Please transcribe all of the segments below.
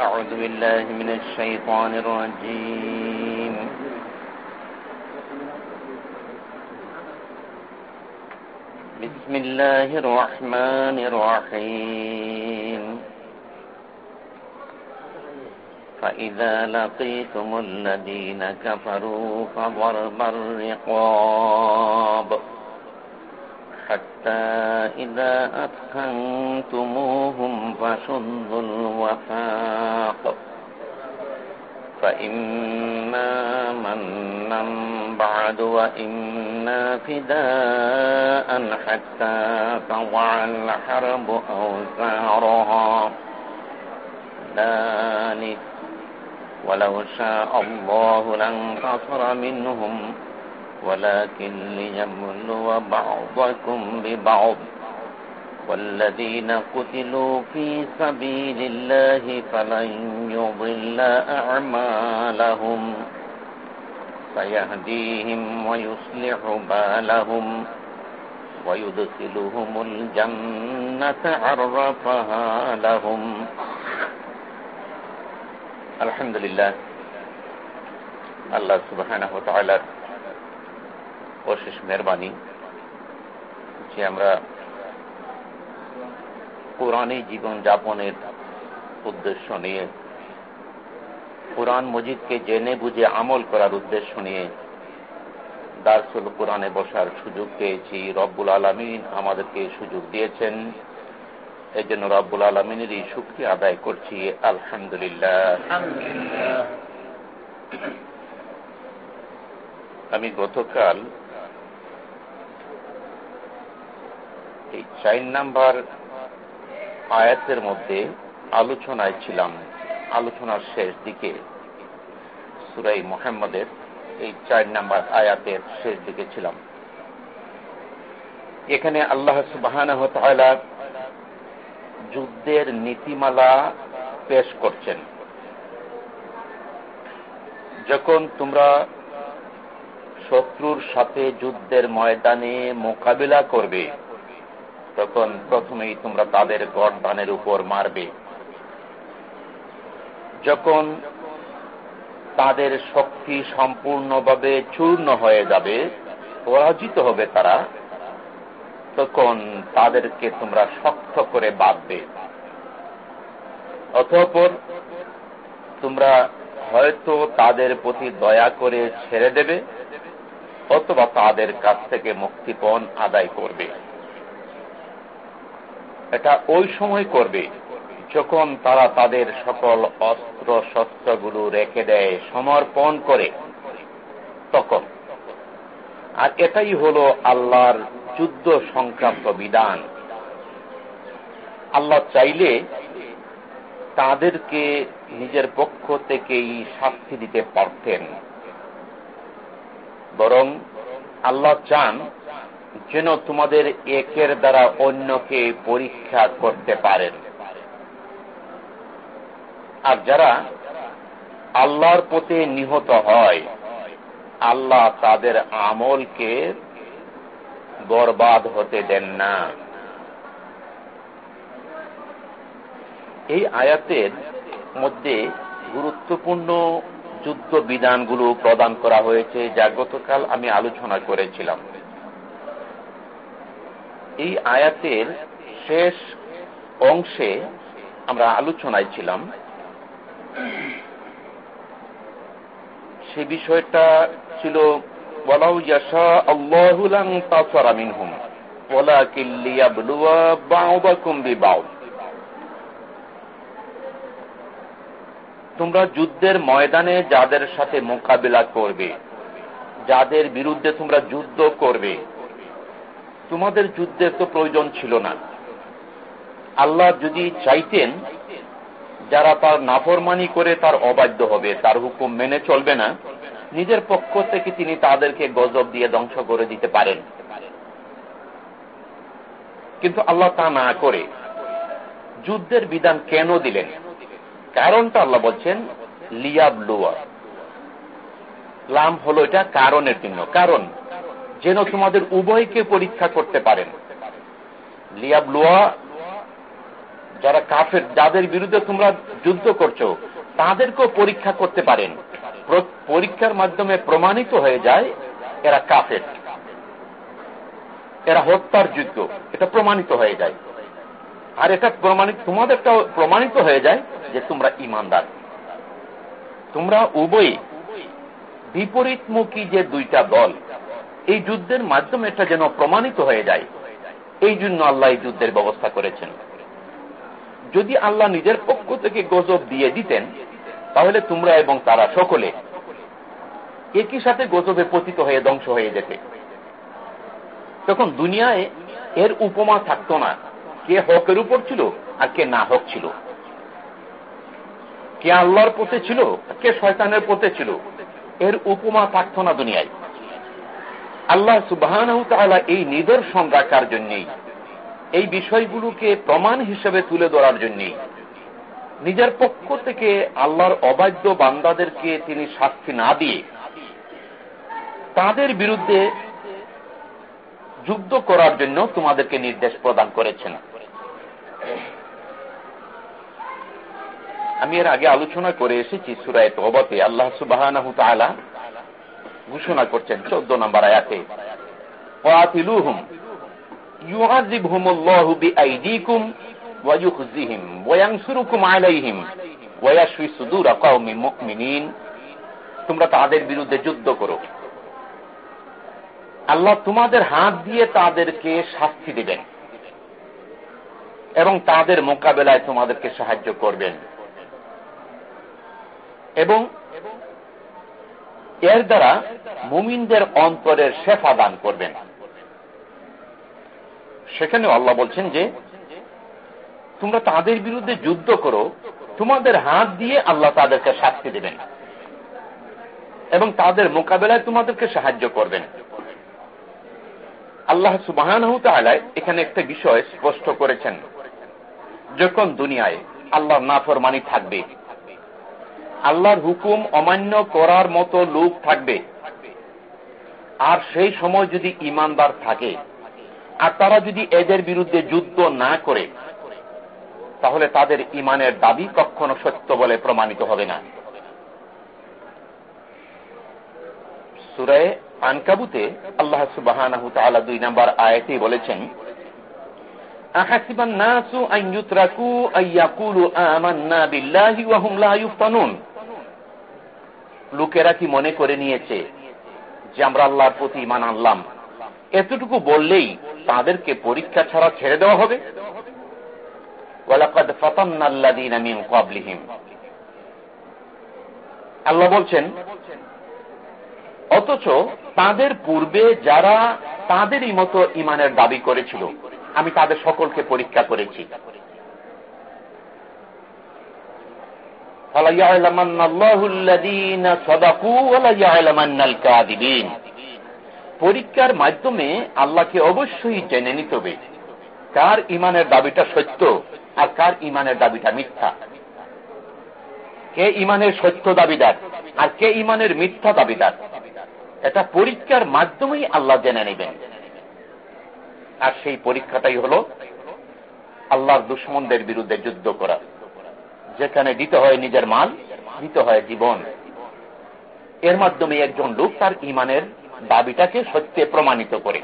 أعوذ بالله من الشيطان الرجيم. بسم الله الرحمن الرحيم. فإذا لقيتم الذين كفروا فضرب الرقاب. حتى إذا أثخنتموهم فشدوا الوثاق فإما منا بعد وإما فداء حتى تضع الحرب أوزارها. ذلك ولو شاء الله لانتصر منهم. ولكن ليبلو بعضكم ببعض. والذين قتلوا في سبيل الله فلن يضل أعمالهم. سيهديهم ويصلح بالهم. ويدخلهم الجنة عرفها لهم. الحمد لله. الله سبحانه وتعالى অশেষ মেহরবানি। যে আমরা কোরআনে জীবন যাপনের উদ্দেশ্য নিয়ে কোরআন মজিদকে জেনে বুঝে আমল করার উদ্দেশ্য নিয়ে দার্সুল কোরআনে বসার সুযোগ পেয়েছি। রব্বুল আলমিন আমাদেরকে সুযোগ দিয়েছেন। এই জন্য রব্বুল আলমিনেরই শুক্রিয়া আদায় করছি। আলহামদুলিল্লাহ। আমি গতকাল এই চার নাম্বার আয়াতের মধ্যে আলোচনায় ছিলাম। আলোচনার শেষ দিকে সুরাই মোহাম্মদের এই চার নাম্বার আয়াতের শেষ দিকে ছিলাম। এখানে আল্লাহ সুবাহ যুদ্ধের নীতিমালা পেশ করছেন। যখন তোমরা শত্রুর সাথে যুদ্ধের ময়দানে মোকাবিলা করবে তখন প্রথমেই তোমরা তাদের গড়দানের উপর মারবে। যখন তাদের শক্তি সম্পূর্ণভাবে চূর্ণ হয়ে যাবে, পরাজিত হবে তারা, তখন তাদেরকে তোমরা শক্ত করে বাঁধবে। অতঃপর তোমরা হয়তো তাদের প্রতি দয়া করে ছেড়ে দেবে, অথবা তাদের কাছ থেকে মুক্তিপণ আদায় করবে। এটা ওই সময় করবে যখন তারা তাদের সকল অস্ত্র শস্ত্রগুলো রেখে দেয়, সমর্পণ করে। তখন। আর এটাই হল আল্লাহর যুদ্ধ সংক্রান্ত বিধান। আল্লাহ চাইলে তাদেরকে নিজের পক্ষ থেকেই শাস্তি দিতে পারতেন। বরং আল্লাহ চান যেন তোমাদের একের দ্বারা অন্যকে পরীক্ষা করতে পারেন। আর যারা আল্লাহর পথে নিহত হয়, আল্লাহ তাদের আমলকে বরবাদ হতে দেন না। এই আয়াতের মধ্যে গুরুত্বপূর্ণ যুদ্ধ বিধানগুলো প্রদান করা হয়েছে, যা গতকাল আমি আলোচনা করেছিলাম। এই আয়াতের শেষ অংশে আমরা আলোচনায় ছিলাম। সে বিষয়টা ছিল তোমরা যুদ্ধের ময়দানে যাদের সাথে মোকাবিলা করবে, যাদের বিরুদ্ধে তোমরা যুদ্ধ করবে তোমাদের যুদ্ধের তো প্রয়োজন ছিল না। আল্লাহ যদি চাইতেন, যারা তার নাফরমানি করে তার অবাধ্য হবে, তার হুকুম মেনে চলবে না, নিজের পক্ষ থেকে তিনি তাদেরকে গজব দিয়ে ধ্বংস করে দিতে পারেন। কিন্তু আল্লাহ তা না করে যুদ্ধের বিধান কেন দিলেন? কারণটা আল্লাহ বলছেন লিয়াব লুয়া লাম হলো এটা কারণের জন্য কারণ? যেন তোমাদের উভয়কে পরীক্ষা করতে পারেন। লিয়াব লুয়া, যারা কাফের, যাদের বিরুদ্ধে তোমরা যুদ্ধ করছ, তাদেরকেও পরীক্ষা করতে পারেন। পরীক্ষার মাধ্যমে প্রমাণিত হয়ে যায় এরা কাফের। এরা হত্যার যুদ্ধ, এটা প্রমাণিত হয়ে যায়। আর এটা প্রমাণিত, তোমাদেরটাও প্রমাণিত হয়ে যায় যে তোমরা ইমানদার। তোমরা উভয় বিপরীতমুখী যে দুইটা দল এই যুদ্ধের মাধ্যমে এটা যেন প্রমাণিত হয়ে যায়। এই জন্য আল্লাহ এই যুদ্ধের ব্যবস্থা করেছেন। যদি আল্লাহ নিজের পক্ষ থেকে গজব দিয়ে দিতেন, তাহলে তোমরা এবং তারা সকলে একই সাথে গজবে পতিত হয়ে ধ্বংস হয়ে যেতে। তখন দুনিয়ায় এর উপমা থাকতো না, কে হকের উপর ছিল আর কে না হক ছিল। কে আল্লাহর পথে ছিল কে শয়তানের পথে ছিল, এর উপমা থাকত না দুনিয়ায়। আল্লাহ সুবাহ এই নিদর্শন রাখার জন্যই, এই বিষয়গুলোকে প্রমাণ হিসেবে তুলে ধরার জন্যই। নিজের পক্ষ থেকে আল্লাহর অবাধ্য বান্দাদেরকে তিনি শাস্তি না দিয়ে তাদের বিরুদ্ধে যুদ্ধ করার জন্য তোমাদেরকে নির্দেশ প্রদান করেছেন। আমি এর আগে আলোচনা করে এসেছি সুরায় তহবতে আল্লাহ সুবাহ ঘোষণা করছেন চোদ্দ নম্বর আয়াতে। তোমরা তাদের বিরুদ্ধে যুদ্ধ করো। আল্লাহ তোমাদের হাত দিয়ে তাদেরকে শাস্তি দিবেন এবং তাদের মোকাবেলায় তোমাদেরকে সাহায্য করবেন। এবং এর দ্বারা মুমিনদের অন্তরের শেফা দান করবেন। সেখানে আল্লাহ বলছেন যে, তোমরা তাদের বিরুদ্ধে যুদ্ধ করো, তোমাদের হাত দিয়ে আল্লাহ তাদেরকে শাস্তি দেবেন এবং তাদের মোকাবেলায় তোমাদেরকে সাহায্য করবেন। আল্লাহ সুবাহ এখানে একটা বিষয় স্পষ্ট করেছেন। যখন দুনিয়ায় আল্লাহ আল্লাহর নাফরমানি থাকবে আল্লাহর হুকুম অমান্য করার মতো লোক থাকবে। আর সেই সময় যদি ইমানদার থাকে, আর তারা যদি এদের বিরুদ্ধে যুদ্ধ না করে, তাহলে তাদের ইমানের দাবি কখনো সত্য বলে প্রমাণিত হবে না। সুরায় আনকাবুতে আল্লাহ সুবাহ দুই নম্বর আয়াতেই বলেছেন, আহাসিবান নাসু আন ইউতরাকু আন আমান্না বিল্লাহি ওয়া লা ইউফতানুন। লোকেরা কি মনে করে নিয়েছে যে আমরা আল্লাহর প্রতি ইমান আনলাম? এতটুকু বললেই তাদেরকে পরীক্ষা ছাড়া ছেড়ে দেওয়া হবে। আল্লাহ বলছেন, অথচ তাদের পূর্বে যারা তাদেরই মতো ইমানের দাবি করেছিল, আমি তাদের সকলকে পরীক্ষা করেছি। পরীক্ষার মাধ্যমে আল্লাহকে অবশ্যই জেনে নিতে হবে কার ইমানের দাবিটা সত্য আর কার ইমানের দাবিটা মিথ্যা। কে ইমানের সত্য দাবিদার আর কে ইমানের মিথ্যা দাবিদার? এটা পরীক্ষার মাধ্যমেই আল্লাহ জেনে নেবেন। আর সেই পরীক্ষাটাই হল আল্লাহর দুশ্মনদের বিরুদ্ধে যুদ্ধ করা। যেখানে দিতে হয় নিজের মাল, দিতে হয় জীবন। এর মাধ্যমে একজন লোক তার ইমানের দাবিটাকে সত্যে প্রমাণিত করে।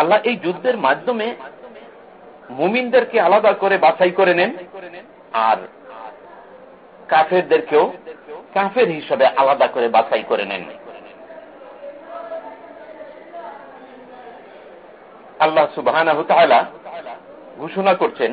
আল্লাহ এই যুদ্ধের মাধ্যমে মুমিনদেরকে আলাদা করে বাছাই করে নেন, আর কাফেরদেরকেও কাফের হিসাবে আলাদা করে বাছাই করে নেন। আল্লাহ সুবাহ ঘোষণা করছেন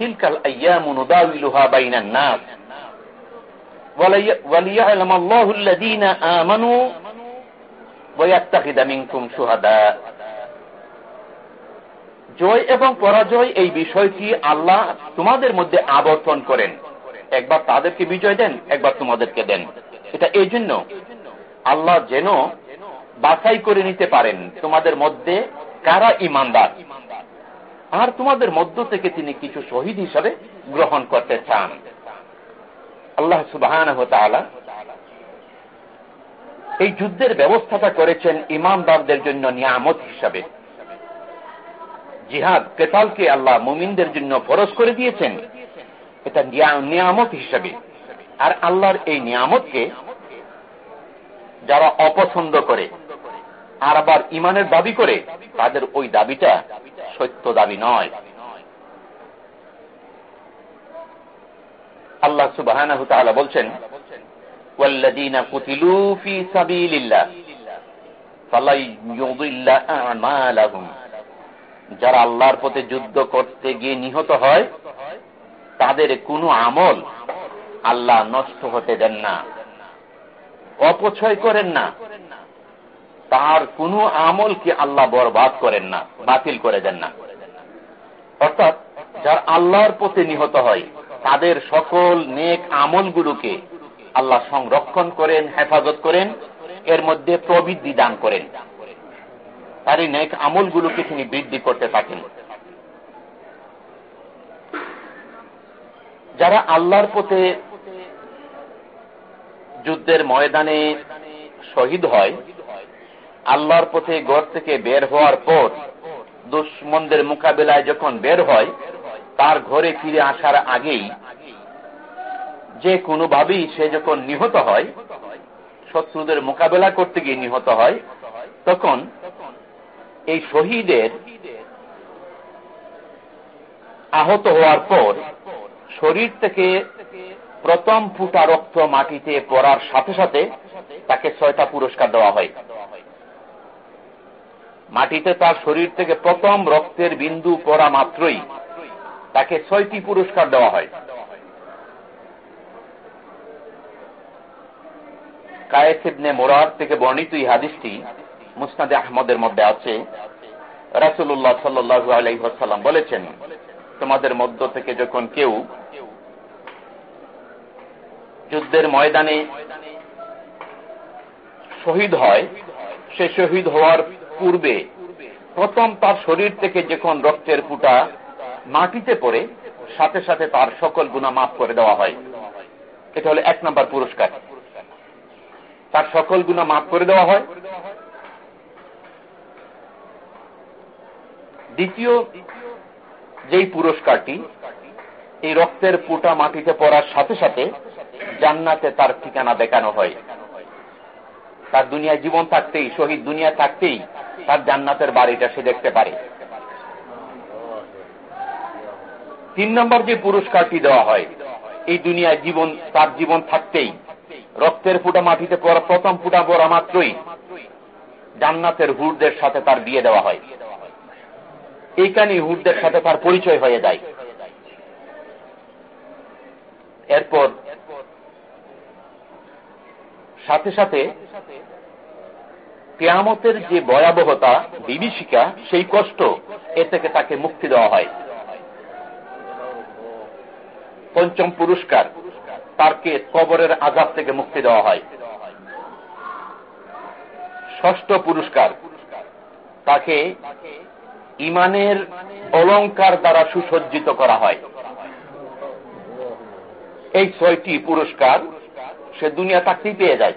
তিলকাল আয়ামুনুদাউলুহা বাইনান নাস وليعلم الله الذين آمنوا ويتخذ منكم شهداء জয় এবং পরাজয় এই বিষয়টি আল্লাহ তোমাদের মধ্যে আবর্তন করেন একবার তাদেরকে বিজয় দেন একবার তোমাদেরকে দেন এটা এই জন্য আল্লাহ যেন বাছাই করে নিতে পারেন তোমাদের মধ্যে কারা ইমানদার আর তোমাদের মধ্য থেকে তিনি কিছু শহীদ হিসাবে গ্রহণ করতে চান। আল্লাহ সুবাহ এই যুদ্ধের ব্যবস্থাটা করেছেন ইমানদারদের জন্য নিয়ামত হিসাবে। জিহাদ কেতালকে আল্লাহ মুমিনদের জন্য ফরজ করে দিয়েছেন। এটা নিয়ামত হিসাবে। আর আল্লাহর এই নিয়ামতকে যারা অপছন্দ করে আর আবার ইমানের দাবি করে, তাদের ওই দাবিটা সত্য দাবি নয়। আল্লাহ সুবাহ বলছেন যারা আল্লাহর পথে যুদ্ধ করতে গিয়ে নিহত হয়, তাদের কোনো আমল আল্লাহ নষ্ট হতে দেন না, অপচয় করেন না। তার কোনো আমলকে আল্লাহ বরবাদ করেন না, বাতিল করে দেন না। অর্থাৎ যারা আল্লাহর পথে নিহত হয়, তাদের সকল নেক আমলগুলোকে আল্লাহ সংরক্ষণ করেন, হেফাজত করেন, এর মধ্যে প্রবৃদ্ধি দান করেন। তার এই নেক আমলগুলোকে তিনি বৃদ্ধি করতে থাকেন। যারা আল্লাহর পথে যুদ্ধের ময়দানে শহীদ হয় আল্লাহর পথে গড় থেকে বের হওয়ার পর দুশ্মনদের মোকাবেলায় যখন বের হয়, তার ঘরে ফিরে আসার আগেই যে কোনোভাবেই সে যখন নিহত হয়, শত্রুদের মোকাবেলা করতে গিয়ে নিহত হয়, তখন এই শহীদের আহত হওয়ার পর শরীর থেকে প্রথম ফুটা রক্ত মাটিতে পড়ার সাথে সাথে তাকে ছয়টা পুরস্কার দেওয়া হয়। মাটিতে তার শরীর থেকে প্রথম রক্তের বিন্দু পড়া মাত্রই তাকে ছয়টি পুরস্কার দেওয়া হয়। কায়েসিবনে মোরার থেকে বর্ণিত এই হাদিসটি মুসনাদে আহমদের মধ্যে আছে। রাসুল্লাহ সাল্লু আলাইসাল্লাম বলেছেন, তোমাদের মধ্য থেকে যখন কেউ যুদ্ধের ময়দানে শহীদ হয়, সে শহীদ হওয়ার পূর্বে, প্রথম তার শরীর থেকে যখন রক্তের ফুটা মাটিতে পড়ে, সাথে সাথে তার সকল গুণা মাফ করে দেওয়া হয়। এটা হলো এক নম্বর পুরস্কার। তার সকল গুণা মাফ করে দেওয়া হয়। দ্বিতীয় যেই পুরস্কারটি, এই রক্তের পুটা মাটিতে পড়ার সাথে সাথে জান্নাতে তার ঠিকানা দেখানো হয়। তার দুনিয়া জীবন থাকতেই, শহীদ দুনিয়া থাকতেই তার জান্নাতের বাড়িটা সে দেখতে পারে। তিন নম্বর যে পুরস্কারটি দেওয়া হয়, এই দুনিয়ায় জীবন, তার জীবন থাকতেই রক্তের ফুটা মাটিতে পড়া প্রথম ফুটা পড়া মাত্রই জান্নাতের হুরদের সাথে তার বিয়ে দেওয়া হয়। এইখানে হুরদের সাথে তার পরিচয় হয়ে যায়। এরপর সাথে সাথে কেয়ামতের যে ভয়াবহতা, বিভীষিকা, সেই কষ্ট এ থেকে তাকে মুক্তি দেওয়া হয়। পঞ্চম পুরস্কার, তারকে কবরের আজাব থেকে মুক্তি দেওয়া হয়। ষষ্ঠ পুরস্কার, তাকে ইমানের অলঙ্কার দ্বারা সুসজ্জিত করা হয়। এই ছয়টি পুরস্কার সে দুনিয়া তাকেই পেয়ে যায়।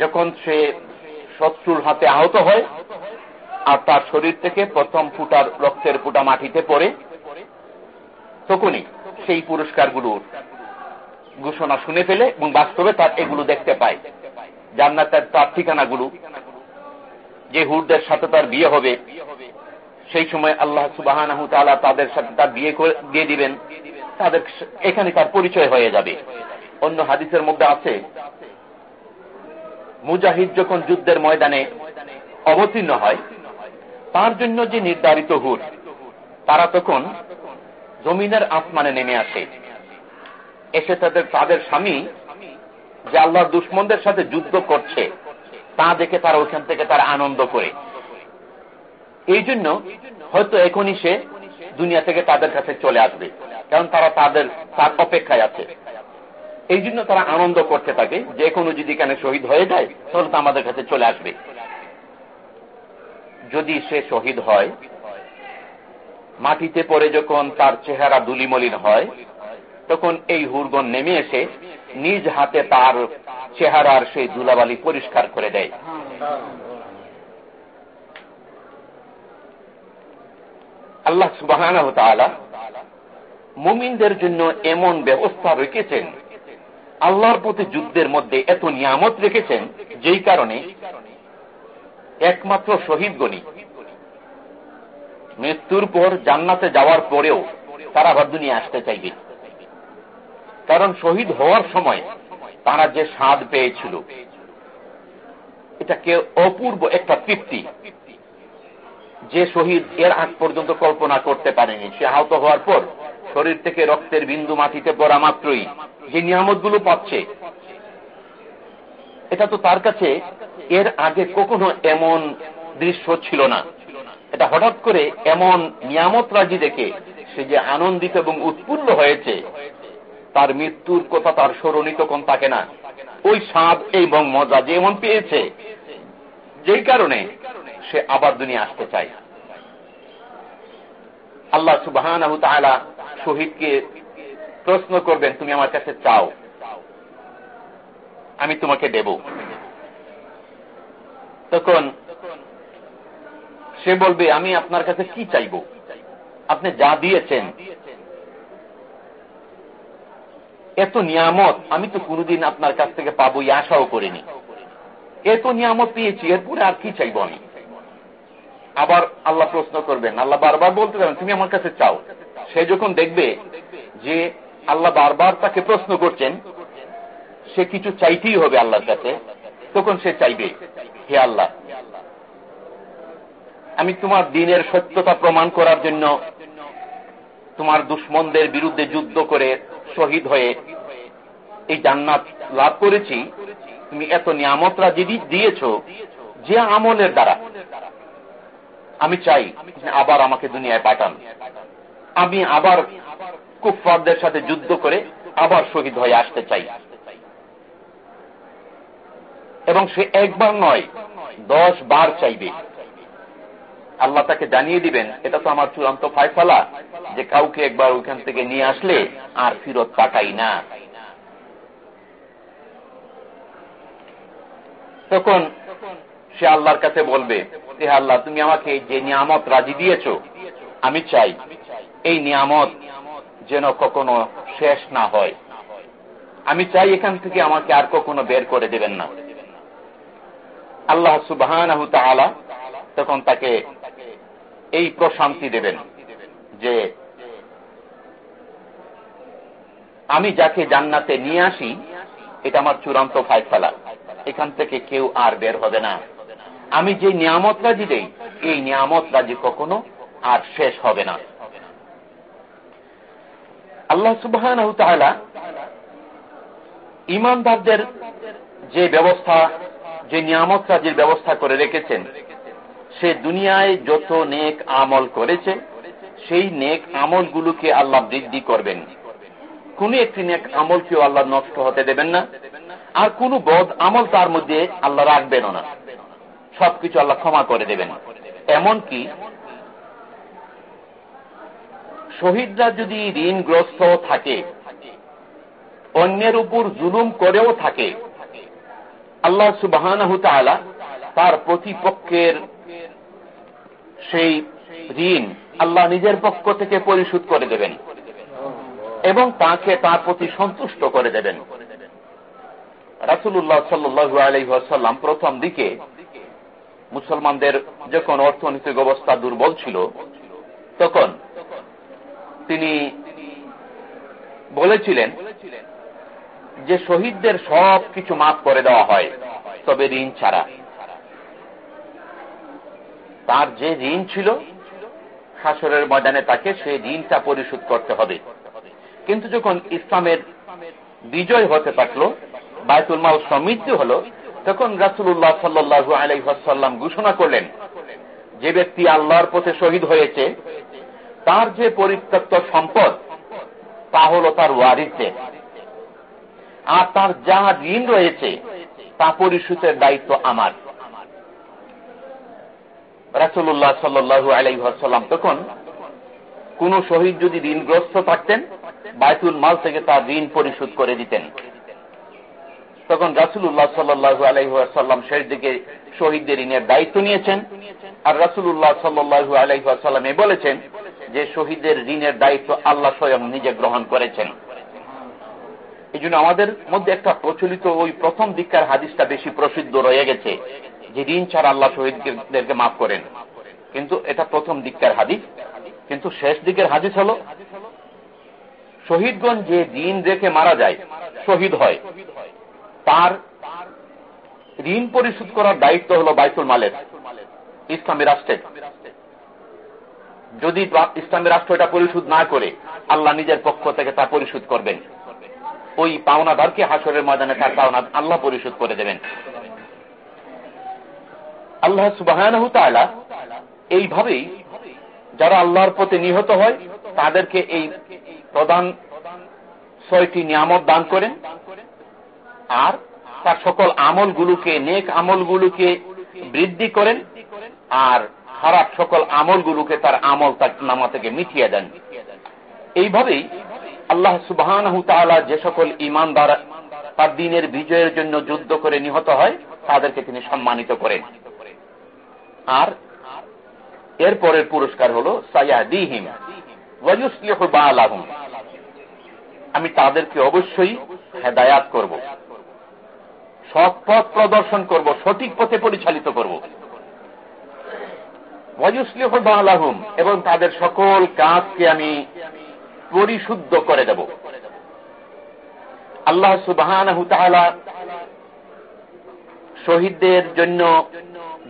যখন সে শত্রুর হাতে আহত হয় আর তার শরীর থেকে প্রথম ফুটার রক্তের ফুটা মাটিতে পড়ে, তখনই সেই পুরস্কারগুলোর ঘোষণা শুনে ফেলে এবং বাস্তবে তার এগুলো দেখতে পায়। জান্নাতের তার ঠিকানাগুলো, যে হুরদের সাথে তার বিয়ে হবে, সেই সময় আল্লাহ সুবাহ তাদের সাথে তার বিয়ে দিয়ে দিবেন। তাদের এখানে তার পরিচয় হয়ে যাবে। অন্য হাদিসের মধ্যে আছে মুজাহিদ যখন যুদ্ধের ময়দানে অবতীর্ণ হয়, তার জন্য যে নির্ধারিত হুর, তারা তখন জমিনের আসমানে নেমে আসে। এসে তাদের তাদের স্বামী যে আল্লাহর দুশ্মনদের সাথে যুদ্ধ করছে, তা দেখে তারা ওইখান থেকে তারা আনন্দ করে। এই জন্য হয়তো এখনই সে দুনিয়া থেকে তাদের কাছে চলে আসবে, কারণ তারা তাদের, তার অপেক্ষায় আছে। এই জন্য তারা আনন্দ করতে থাকে, যে কোনো যদি এখানে শহীদ হয়ে যায়, তাহলে তো আমাদের কাছে চলে আসবে। যদি সে শহীদ হয়, মাটিতে পড়ে যখন তার চেহারা দুলিমলিন হয়, তখন এই হুরগন নেমে এসে নিজ হাতে তার চেহারার সেই দুলাবালি পরিষ্কার করে দেয়। আল্লাহ সুবাহ মুমিনদের জন্য এমন ব্যবস্থা রেখেছেন আল্লাহর প্রতি যুদ্ধের মধ্যে এত নিয়ামত রেখেছেন, যেই কারণে একমাত্র শহীদ গণি মৃত্যুর পর জান্নাতে যাওয়ার পরেও তারা আবার দুনিয়া আসতে চাইবে। কারণ শহীদ হওয়ার সময় তারা যে স্বাদ পেয়েছিল এটাকে অপূর্ব একটা তৃপ্তি যে শহীদ এর আগ পর্যন্ত কল্পনা করতে পারেনি। সে আহত হওয়ার পর শরীর থেকে রক্তের বিন্দু মাটিতে পড়া মাত্রই যে নিয়ামতগুলো পাচ্ছে, এটা তো তার কাছে এর আগে কখনো এমন দৃশ্য ছিল না। এটা হঠাৎ করে এমন নিয়ামত রাজি দেখে সে যে আনন্দিত এবং উৎপুল্ল হয়েছে, তার মৃত্যুর কথা তার স্মরণিত কোন থাকে না। ওই স্বাদ এবং মজা যেমন পেয়েছে, যেই কারণে সে আবার দুনিয়া আসতে চায়। আল্লাহ সুবাহ শহীদকে প্রশ্ন করবেন তুমি আমার কাছে চাও, আমি তোমাকে দেব। তখন সে বলবে, আমি আপনার কাছে কি চাইব? আপনি যা দিয়েছেন। এত নিয়ামত আমি তো কোনদিন আপনার কাছ থেকে পাবো আশাও করিনি। এত নিয়ামত পেয়েছি, এরপরে আর কি চাইব আমি? আবার আল্লাহ প্রশ্ন করবেন, আল্লাহ বারবার বলতে পারেন তুমি আমার কাছে চাও। সে যখন দেখবে যে আল্লাহ বারবার তাকে প্রশ্ন করছেন, সে কিছু চাইতেই হবে আল্লাহর কাছে, তখন সে চাইবে, হে আল্লাহ, আমি তোমার দিনের সত্যতা প্রমাণ করার জন্য তোমার দুশ্মনদের বিরুদ্ধে যুদ্ধ করে শহীদ হয়ে এই জান্নাত লাভ করেছি। তুমি এত নিয়ামতরা যদি দিয়েছ যে আমলের দ্বারা। আমি চাই আবার আমাকে দুনিয়ায় পাঠান। আমি আবার কুফারদের সাথে যুদ্ধ করে আবার শহীদ হয়ে আসতে চাই। এবং সে একবার নয়, দশ বার চাইবে। আল্লাহ তাকে জানিয়ে দিবেন, এটা তো আমার চূড়ান্ত ফায়ফালা যে কাউকে একবার ওইখান থেকে নিয়ে আসলে আর ফিরত পাঠাই না। তখন সে আল্লাহর কাছে বলবে যে আল্লাহ, তুমি আমাকে যে নিয়ামত রাজি দিয়েছ, আমি চাই। এই নিয়ামত যেন কখনো শেষ না হয়। আমি চাই এখান থেকে আমাকে আর কখনো বের করে দেবেন না। আল্লাহ সুবাহ তখন তাকে এই প্রশান্তি দেবেন যে আমি যাকে জান্নাতে নিয়ে আসি, এটা আমার চূড়ান্ত ফায়সালা। এখান থেকে কেউ আর বের হবে না। আমি যে নিয়ামত রাজি দেই, এই নিয়ামত রাজি কখনো আর শেষ হবে না। আল্লাহ সুবাহ ইমানদারদের যে ব্যবস্থা, যে নিয়ামত রাজির ব্যবস্থা করে রেখেছেন, সে দুনিয়ায় যত নেক আমল করেছে, সেই নেক আমলগুলোকে আল্লাহ বৃদ্ধি করবেন। কোন একটি নেক আমলকেও আল্লাহ নষ্ট হতে দেবেন না, আর কোন বদ আমল তার মধ্যে আল্লাহ রাখবেন না। সবকিছু আল্লাহ ক্ষমা করে দেবেন। এমনকি শহীদরা যদি ঋণগ্রস্ত থাকে, অন্যের উপর জুলুম করেও থাকে, আল্লাহ সুবাহ তার প্রতিপক্ষের সেই ঋণ আল্লাহ নিজের পক্ষ থেকে পরিশোধ করে দেবেন এবং তাকে তার প্রতি সন্তুষ্ট করে দেবেন। রাসুল্লাহ সাল্লু আলহাসাল্লাম প্রথম দিকে মুসলমানদের যখন অর্থনৈতিক অবস্থা দুর্বল ছিল, তখন তিনি বলেছিলেন যে শহীদদের সব কিছু মাফ করে দেওয়া হয়, তবে ঋণ ছাড়া। তার যে ঋণ ছিল, হাসরের ময়দানে তাকে সেই ঋণটা পরিশোধ করতে হবে। কিন্তু যখন ইসলামের বিজয় হতে থাকল বায়তুল মাল সমৃদ্ধি হল, তখন রাসুল্লাহ সাল্লু আলাইসাল্লাম ঘোষণা করলেন, যে ব্যক্তি আল্লাহর পথে শহীদ হয়েছে তার যে পরিত্যক্ত সম্পদ, তা হল তার ওয়ারিসদের আর তার যা ঋণ রয়েছে, তা পরিশোধের দায়িত্ব আমার। রাসুল্লাহ সাল্লু আলাইসাল্লাম তখন কোন শহীদ যদি ঋণগ্রস্ত থাকতেন বায়তুল মাল থেকে তার ঋণ পরিশোধ করে দিতেন। তখন রাসুল্লাহ সাল্লু আলাইসাল্লাম শেষ দিকে শহীদদের ঋণের দায়িত্ব নিয়েছেন। আর রাসুল্লাহ সাল্লু আলাইসাল্লাম বলেছেন যে শহীদের ঋণের দায়িত্ব আল্লাহ স্বয়ং নিজে গ্রহণ করেছেন। এই জন্য আমাদের মধ্যে একটা প্রচলিত ওই প্রথম দিককার হাদিসটা বেশি প্রসিদ্ধ রয়ে গেছে, যে ঋণ ছাড়া আল্লাহ শহীদদেরকে মাফ করেন। কিন্তু এটা প্রথম দিককার হাদিস। কিন্তু শেষ দিকের হাদিস হল শহীদগঞ্জ যে ঋণ রেখে মারা যায়, শহীদ হয়। তার ঋণ পরিশোধ করার দায়িত্ব হল বাইতুল মালের, ইসলামী রাষ্ট্রের। যদি ইসলামী রাষ্ট্র এটা পরিশোধ না করে, আল্লাহ নিজের পক্ষ থেকে তা পরিশোধ করবেন। ওই পাওনাদারকে হাসরের ময়দানে তার পাওনা আল্লাহ পরিশোধ করে দেবেন। আল্লাহ সুবাহ এইভাবেই যারা আল্লাহর পথে নিহত হয়, তাদেরকে এই প্রধান ছয়টি নিয়ামত দান করেন। আর তার সকল আমলগুলোকে, নেক আমলগুলোকে বৃদ্ধি করেন। আর খারাপ সকল আমলগুলোকে তার আমল তার নামা থেকে মিটিয়ে দেন। এইভাবেই আল্লাহ সুবাহ যে সকল ইমানদার তার দিনের বিজয়ের জন্য যুদ্ধ করে নিহত হয়, তাদেরকে তিনি সম্মানিত করেন। আর এরপরের পুরস্কার হল সায়াদিহিম আমি তাদেরকে অবশ্যই হেদায়াত করব, সৎ পথ প্রদর্শন করব, সঠিক পথে পরিচালিত করব। ওয়াজুসলিহুম এবং তাদের সকল কাজকে আমি পরিশুদ্ধ করে দেব। আল্লাহ সুবাহ শহীদদের জন্য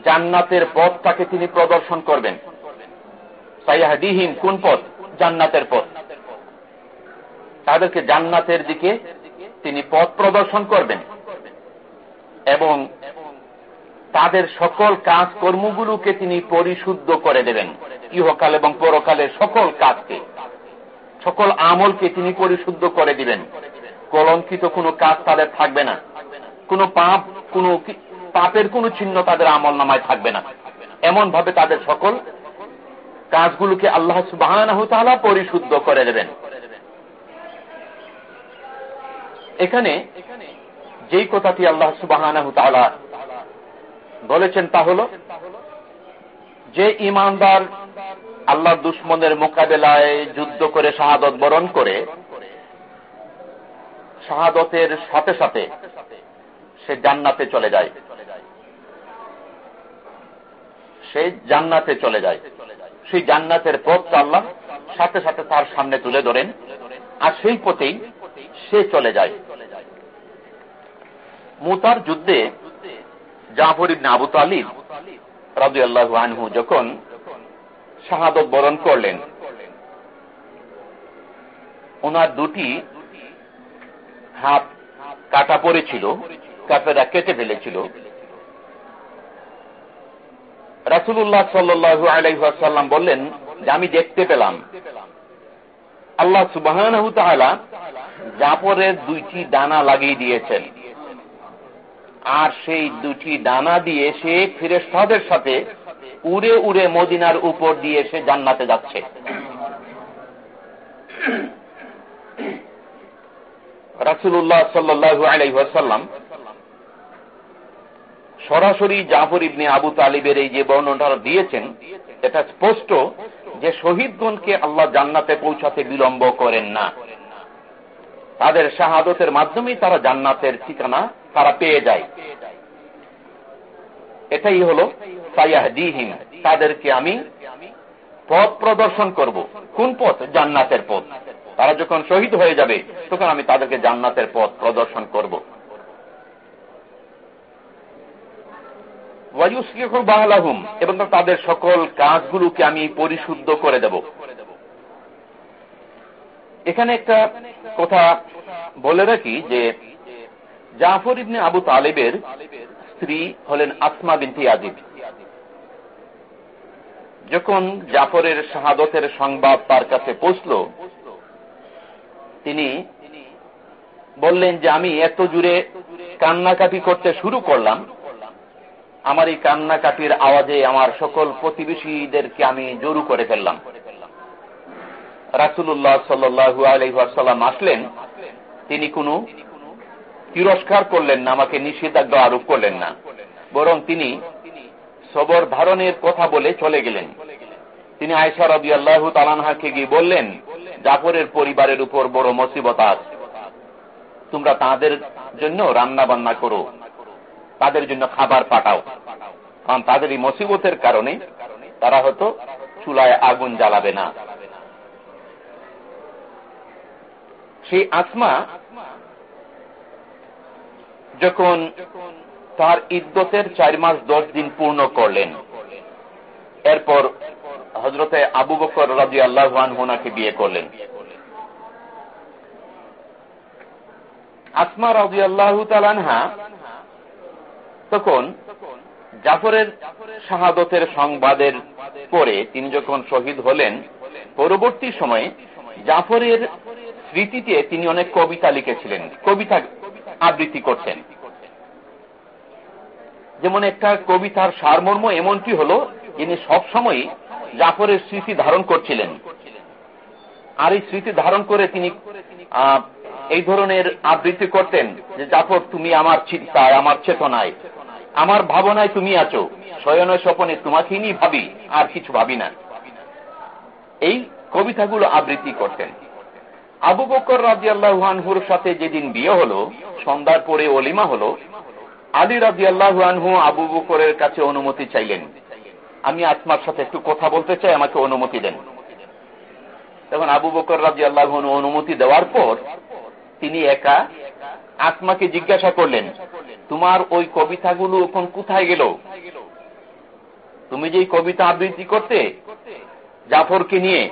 জান্নাতের পথটাকে তিনি প্রদর্শন করবেন। সাইয়াহাদিহীন কোন পথ? জান্নাতের পথ। তাদেরকে জান্নাতের দিকে তিনি পথ প্রদর্শন করবেন। এবং তাদের সকল কাজ কর্মগুলোকে তিনি পরিশুদ্ধ করে দেবেন, ইহকাল এবং পরকালের সকল কাজকে। সকল আমলকে তিনি পরিশুদ্ধ করে দিবেন। কলঙ্কিত কোনো কাজ তাদের থাকবে না। কোনো পাপ, কোনো পাপের কোনো চিহ্ন তাদের আমল নামায় থাকবে না। এমন ভাবে তাদের সকল কাজগুলোকে আল্লাহ সুবাহ পরিশুদ্ধ করে দেবেন। এখানে যেই কথাটি আল্লাহ সুবাহ বলেছেন তা হল, যে ইমানদার আল্লাহ দুশ্মনের মোকাবেলায় যুদ্ধ করে শাহাদত বরণ করে, শাহাদতের সাথে সাথে সে জান্নাতে চলে যায়। সে জান্নাতে চলে যায়। সেই জান্নাতের পথ আল্লাহ সাথে সাথে তার সামনে তুলে ধরেন, আর সেই পথেই সে চলে যায়। মুতার যুদ্ধে জাফর ইবনে আবু তালিব রাজু আল্লাহ আনহু যখন শাহাদত বরণ করলেন, ওনার দুটি হাত কাটা পড়েছিল কাপেরা কেটে ফেলেছিল। রাসুল্লাহ সাল্লু বললেন, যে আমি দেখতে পেলাম, আল্লাহ সুবাহ জাফরের দুইটি দানা লাগিয়ে দিয়েছেন। আর সেই দুটি ডানা দিয়ে সে ফিরেস্তাদের সাথে উড়ে উড়ে মদিনার উপর দিয়ে সে জান্নাতে যাচ্ছে। রাসুল্লাহ সরাসরি জাফর ইবনে আবু তালিবের এই যে বর্ণনা দিয়েছেন, এটা স্পষ্ট যে শহীদগণকে আল্লাহ জান্নাতে পৌঁছাতে বিলম্ব করেন না। তাদের শাহাদতের মাধ্যমেই তারা জান্নাতের ঠিকানা তারা পেয়ে যায়। এটাই হল সায়াহদিহীন তাদেরকে আমি পথ প্রদর্শন করব। কোন পথ? জান্নাতের পথ। তারা যখন শহীদ হয়ে যাবে, তখন আমি তাদেরকে জান্নাতের পথ প্রদর্শন করব। বাংলাহুম, এবং তাদের সকল কাজগুলোকে আমি পরিশুদ্ধ করে দেব। এখানে একটা কথা বলে রাখি যে জাফর ইবনে আবু তালেবের স্ত্রী হলেন আসমা বিনতি আজিব যখন জাফরের শাহাদতের সংবাদ তার কাছে পৌঁছল, তিনি বললেন যে, আমি এত জুড়ে কান্নাকাটি করতে শুরু করলাম। আমার এই কান্নাকাটির আওয়াজে আমার সকল প্রতিবেশীদেরকে আমি জরু করে ফেললাম। রাসুল্লাহ সাল্লু আলহাসাল্লাম আসলেন। তিনি কোনো তিরস্কার করলেন না, আমাকে নিষেধাজ্ঞা আরোপ করলেন না। বরং তিনি সবর ধারণের কথা বলে চলে গেলেন। তিনি আয়সা রবি আল্লাহ তালানহাকে গিয়ে বললেন, জাফরের পরিবারের উপর বড় মসিবত আছে তোমরা তাদের জন্য রান্না বান্না করো। তাদের জন্য খাবার পাঠাও। কারণ তাদের এই মসিবতের কারণে তারা হয়তো চুলায় আগুন জ্বালাবে না। সেই আসমা যখন তার ইদ্যতের চার মাস দশ দিন পূর্ণ করলেন, এরপর হজরতে আবু বকর রাজি আল্লাহান হোনাকে বিয়ে করলেন। আসমা রাজি আল্লাহ তালানহা তখন জাফরের শাহাদতের সংবাদের পরে তিনি যখন শহীদ হলেন, পরবর্তী সময়ে জাফরের স্মৃতিতে তিনি অনেক কবিতা লিখেছিলেন। কবিতা আবৃত্তি করতেন যেমন একটা কবিতার সারমর্ম এমনটি হল যিনি সবসময় জাফরের স্মৃতি ধারণ করছিলেন। আর এই স্মৃতি ধারণ করে তিনি এই ধরনের আবৃত্তি করতেন যে, জাফর, তুমি আমার চিন্তায়, আমার চেতনায়, আমার ভাবনায় তুমি আছো, শয়নের স্বপনে তোমাকেই ভাবি, আর কিছু ভাবি না। এই কবিতাগুলো আবৃত্তি করতেন। আবু বকর রাজি আল্লাহানহুর সাথে যেদিন বিয়ে হলো, সন্ধ্যার পরে অলিমা হলো, আলী রাজি আল্লাহানহু আবু বকরের কাছে অনুমতি চাইলেন। আমি আসমার সাথে একটু কথা বলতে চাই, আমাকে অনুমতি দেন। তখন আবু বকর রাজি আল্লাহন অনুমতি দেওয়ার পর তিনি একা আত্মাকে জিজ্ঞাসা করলেন, তোমার ওই কবিতাগুলো এখন কোথায় গেল? তুমি যে কবিতা আবৃত্তি করতে জাফরকে নিয়ে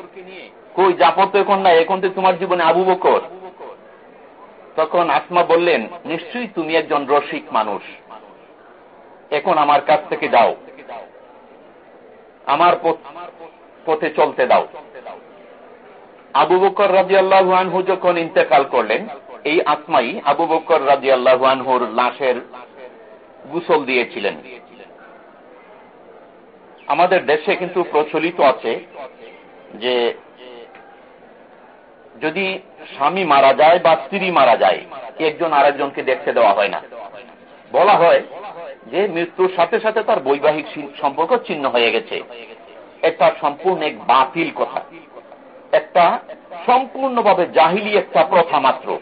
কই, জাফর তো এখন না এখন তো তোমার জীবনে আবু বকর। তখন আসমা বললেন, নিশ্চয়ই তুমি একজন রসিক মানুষ। এখন আমার কাছ থেকে যাও আমার পথে চলতে দাও। আবু বকর রাজি আল্লাহানহু যখন ইন্তেকাল করলেন, এই আত্মাই আবু বকর রাজি আল্লাহানহুর লাশের গুসল দিয়েছিলেন। আমাদের দেশে কিন্তু প্রচলিত আছে যে যদি স্বামী মারা যায় বা স্ত্রী মারা যায়, একজন আরেকজনকে দেখতে দেওয়া হয় না। বলা হয় যে মৃত্যুর সাথে সাথে তার বৈবাহিক সম্পর্ক চিহ্ন হয়ে গেছে। এটা সম্পূর্ণ এক বাতিল কথা। একটা সম্পূর্ণভাবে জাহিলি একটা প্রথা মাত্র।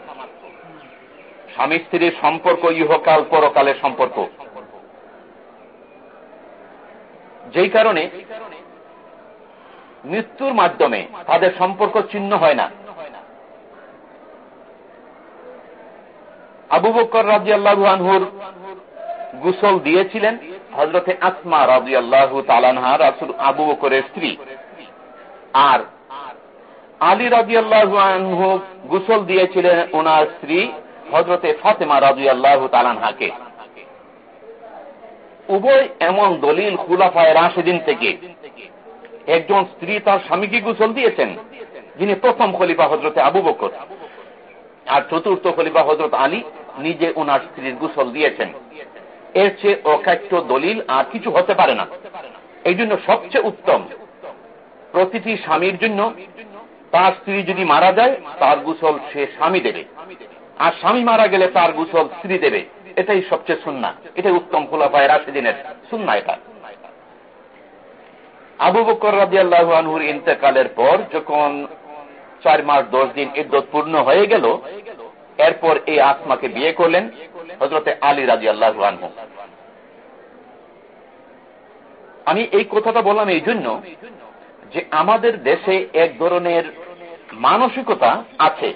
স্বামী স্ত্রীর সম্পর্ক, ইহকাল, পরকালের সম্পর্ক। যেই কারণে মৃত্যুর মাধ্যমে তাদের সম্পর্ক চিহ্ন হয় না। আবু বকর রাজি আল্লাহুর গুসল দিয়েছিলেন। হজরতে আসমা রাজি আল্লাহ তালানহা রাসুল আবু বকরের স্ত্রী। আর আলী রাজি আল্লাহু গুসল দিয়েছিলেন ওনার স্ত্রী হজরতে ফাতেমা রাজি আল্লাহ তালানহাকে উভয় এমন দলিল খুলাফায় রাশেদিন থেকে একজন স্ত্রী তার স্বামীকে গুসল দিয়েছেন, যিনি প্রথম খলিফা হজরতে আবু বকর। আর চতুর্থ খলিফা হজরত আলী নিজে ওনার স্ত্রীর গুসল দিয়েছেন। এর চেয়ে অকাট্য দলিল আর কিছু হতে পারে না। এই জন্য সবচেয়ে উত্তম, প্রতিটি স্বামীর জন্য তার স্ত্রী যদি মারা যায়, তার গুসল সে স্বামী দেবে। আর স্বামী মারা গেলে তার গুসল স্ত্রী দেবে। এটাই সবচেয়ে সুন্না এটাই উত্তম খোলাফায় রাশিদিনের সুন্না এটা। আবু বকর রাজি আল্লাহুর ইন্তেকালের পর যখন চার মাস দশ দিন ইদ্যত পূর্ণ হয়ে গেল এরপর এই আসমাকে বিয়ে করলেন হজরতে আলী রাজি আল্লাহ আমি এই কথাটা বললাম এই জন্য যে আমাদের দেশে এক ধরনের মানসিকতা আছে।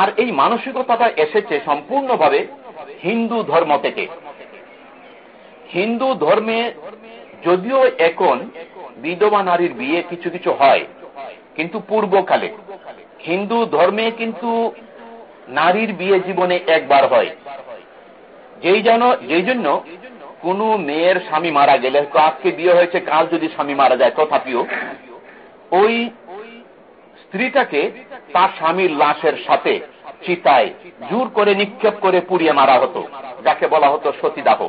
আর এই মানসিকতাটা এসেছে সম্পূর্ণভাবে হিন্দু ধর্ম থেকে। হিন্দু ধর্মে যদিও এখন বিধবা নারীর বিয়ে কিছু কিছু হয়, কিন্তু পূর্বকালে। হিন্দু ধর্মে কিন্তু নারীর বিয়ে জীবনে একবার হয়। যেই যেন যেই জন্য কোন মেয়ের স্বামী মারা গেলে আজকে বিয়ে হয়েছে, কাল যদি স্বামী মারা যায়, তথাপিও ওই স্ত্রীটাকে তার স্বামীর লাশের সাথে চিতায় জোর করে, নিক্ষেপ করে পুড়িয়ে মারা হতো, যাকে বলা হতো সতীদাহ।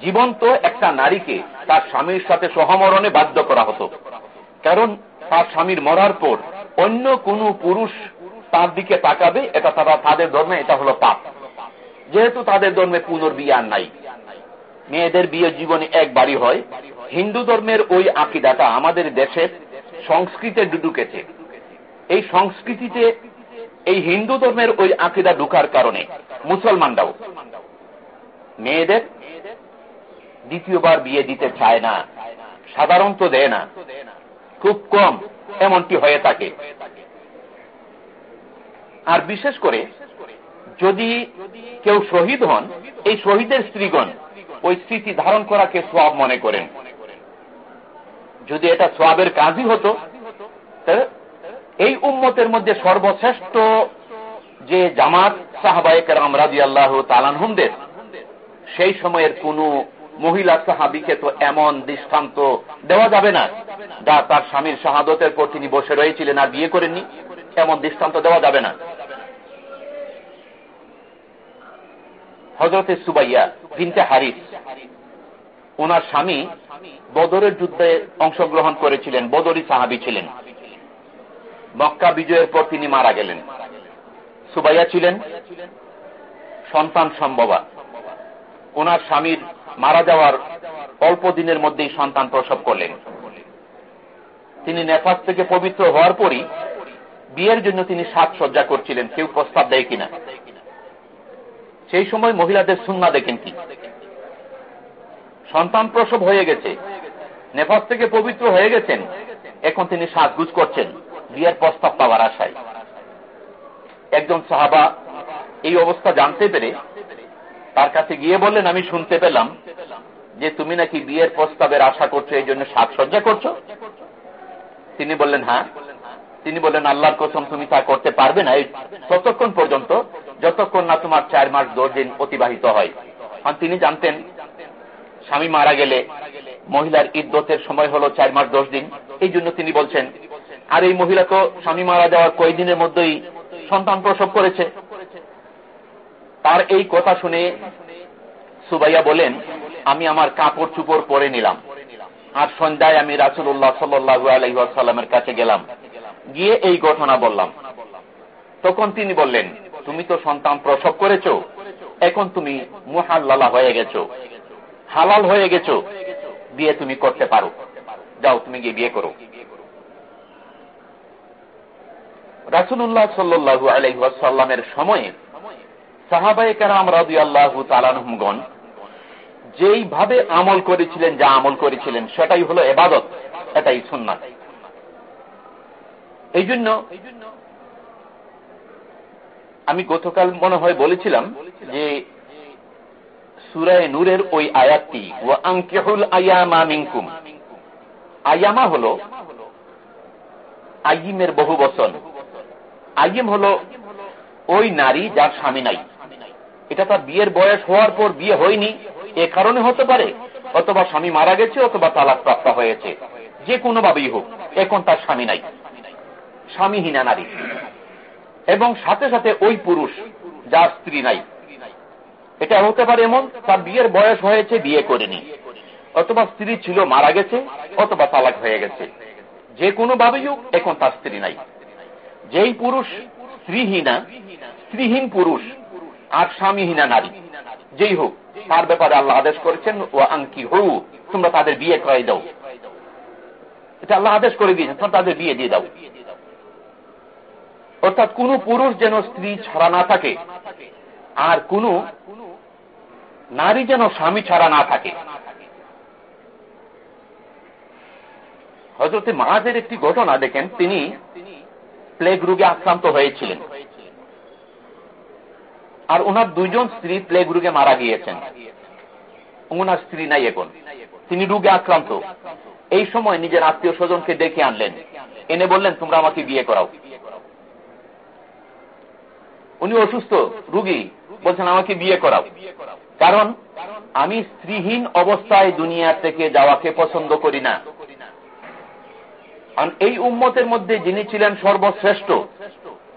জীবন্ত একটা নারীকে তার স্বামীর সাথে সহমরণে বাধ্য করা হতো। কারণ তার স্বামীর মরার পর অন্য কোনো পুরুষ তার দিকে তাকাবে, এটা তারা তাদের ধর্মে, এটা হলো পাপ। যেহেতু তাদের ধর্মে পুনর্বিয়ে আর নাই। মেয়েদের বিয়ে জীবনে একবারই হয়। হিন্দু ধর্মের ওই আকিদাটা আমাদের দেশের সংস্কৃতে ঢুকেছে এই সংস্কৃতিতে এই হিন্দু ধর্মের ওই আকিদা ঢুকার কারণে মুসলমানরাও মেয়েদের দ্বিতীয়বার বিয়ে দিতে চায় না, সাধারণত দেয় না। খুব কম, এমনটি হয়ে থাকে। আর বিশেষ করে যদি কেউ শহীদ হন, এই শহীদের স্ত্রীগণ ওই স্মৃতি ধারণ করাকে সব মনে করেন। যদি এটা সোয়াবের কাজই হতো এই উম্মতের মধ্যে সর্বশ্রেষ্ঠ যে জামাত সাহাবায়ক রাম রাজি আল্লাহ তালানহুমদের সেই সময়ের কোন মহিলা সাহাবিকে তো এমন দৃষ্টান্ত দেওয়া যাবে না যা তার স্বামীর শাহাদতের পর তিনি বসে রয়েছিলেন আর বিয়ে করেননি। এমন দৃষ্টান্ত দেওয়া যাবে না। হজরতে সুবাইয়া বিনতে হারিস ওনার স্বামী বদরের যুদ্ধে অংশগ্রহণ করেছিলেন, বদরি সাহাবি ছিলেন। মক্কা বিজয়ের পর তিনি মারা গেলেন। সুবাইয়া ছিলেন সন্তান সম্ভবা। ওনার স্বামীর মারা যাওয়ার অল্প দিনের মধ্যেই সন্তান প্রসব করলেন। তিনি নেপাস থেকে পবিত্র হওয়ার পরই বিয়ের জন্য তিনি সাজসজ্জা করছিলেন, কেউ প্রস্তাব দেয় কিনা? সেই সময় মহিলাদের সুন্না দেখেন কি? সন্তান প্রসব হয়ে গেছে নেপাস থেকে পবিত্র হয়ে গেছেন, এখন তিনি সাজগুজ করছেন, বিয়ের প্রস্তাব পাওয়ার আশায়। একজন সাহাবা এই অবস্থা জানতে পেরে তার কাছে গিয়ে বললেন, আমি শুনতে পেলাম যে তুমি নাকি বিয়ের প্রস্তাবের আশা করছ, এই জন্য সাজসজ্জা করছ? তিনি বললেন হ্যাঁ। তিনি বললেন, আল্লাহর কসম, তুমি তা করতে পারবে না। ততক্ষণ পর্যন্ত, যতক্ষণ না তোমার চার মাস দশ দিন অতিবাহিত হয়। কারণ তিনি জানতেন, স্বামী মারা গেলে মহিলার ইদ্যতের সময় হলো চার মাস দশ দিন এই জন্য তিনি বলছেন, আর এই মহিলা তো স্বামী মারা যাওয়ার কয়েকদিনের মধ্যেই সন্তান প্রসব করেছে। তার এই কথা শুনে সুবাইয়া বলেন আমি আমার কাপড় চুপড় পরে নিলাম। আর সন্ধ্যায় আমি রাসুল্লাহ সাল্লু আলহিহাসাল্লামের কাছে গেলাম। গিয়ে এই ঘটনা বললাম। তখন তিনি বললেন, তুমি তো সন্তান প্রসব করেছ, এখন তুমি মুহাল্লালা হয়ে গেছো, হালাল হয়ে গেছো, বিয়ে তুমি করতে পারো। যাও, তুমি গিয়ে বিয়ে করো। রাসুল্লাহ সাল্লু আলহাসাল্লামের সময়ে সাহাবাই কারাম রাজু আল্লাহ তালানহমগণ যেইভাবে আমল করেছিলেন, যা আমল করেছিলেন, সেটাই হলো এবাদত, এটাই সুন্নাত। এই জন্য আমি গতকাল মনে হয় বলেছিলাম যে সুরায় নূরের ওই আয়াতটি আঙ্কেহুল আয়ামা মিঙ্কুম আয়ামা হল আইমের বহু বচন। আইম হল ওই নারী যার স্বামী নাই। এটা তার বিয়ের বয়স হওয়ার পর বিয়ে হয়নি। এ কারণে হতে পারে, অথবা স্বামী মারা গেছে, অথবা তালাক প্রাপ্ত হয়েছে। যে কোনো ভাবেই হোক, এখন তার স্বামী নাই। স্বামীহীনা নারী। এবং সাথে সাথে ওই পুরুষ, যার স্ত্রী নাই। এটা হতে পারে এমন, তার বিয়ের বয়স হয়েছে, বিয়ে করেনি। অথবা স্ত্রী ছিল, মারা গেছে, অথবা তালাক হয়ে গেছে। যে কোনো ভাবেই এখন তার স্ত্রী নাই। যেই পুরুষ স্ত্রীহীনা, স্ত্রীহীন পুরুষ আর স্বামীহীনা নারী। যেই হোক, তার ব্যাপারে আল্লাহ আদেশ করেছেন ও আঙ্কি হু তোমরা তাদের বিয়ে করে দাও। এটা আল্লাহ আদেশ করে দিয়েছেন, তোমরা তাদের বিয়ে দিয়ে দাও। অর্থাৎ কোন পুরুষ যেন স্ত্রী ছাড়া না থাকে, আর কোন নারী যেন স্বামী ছাড়া না থাকে। হজরতে মাহাজের একটি ঘটনা দেখেন, তিনি প্লেগ রোগে আক্রান্ত হয়েছিলেন। আর ওনার দুইজন স্ত্রী প্লেগ রোগে মারা গিয়েছেন। ওনার স্ত্রী নাই এখন। তিনি রোগে আক্রান্ত। এই সময় নিজের আত্মীয় স্বজনকে ডেকে আনলেন। এনে বললেন, তোমরা আমাকে বিয়ে করাও। উনি অসুস্থ, রুগী। বলছেন, আমাকে বিয়ে করাও। কারণ, আমি স্ত্রীহীন অবস্থায় দুনিয়া থেকে যাওয়াকে পছন্দ করি না। কারণ, এই উম্মতের মধ্যে যিনি ছিলেন সর্বশ্রেষ্ঠ,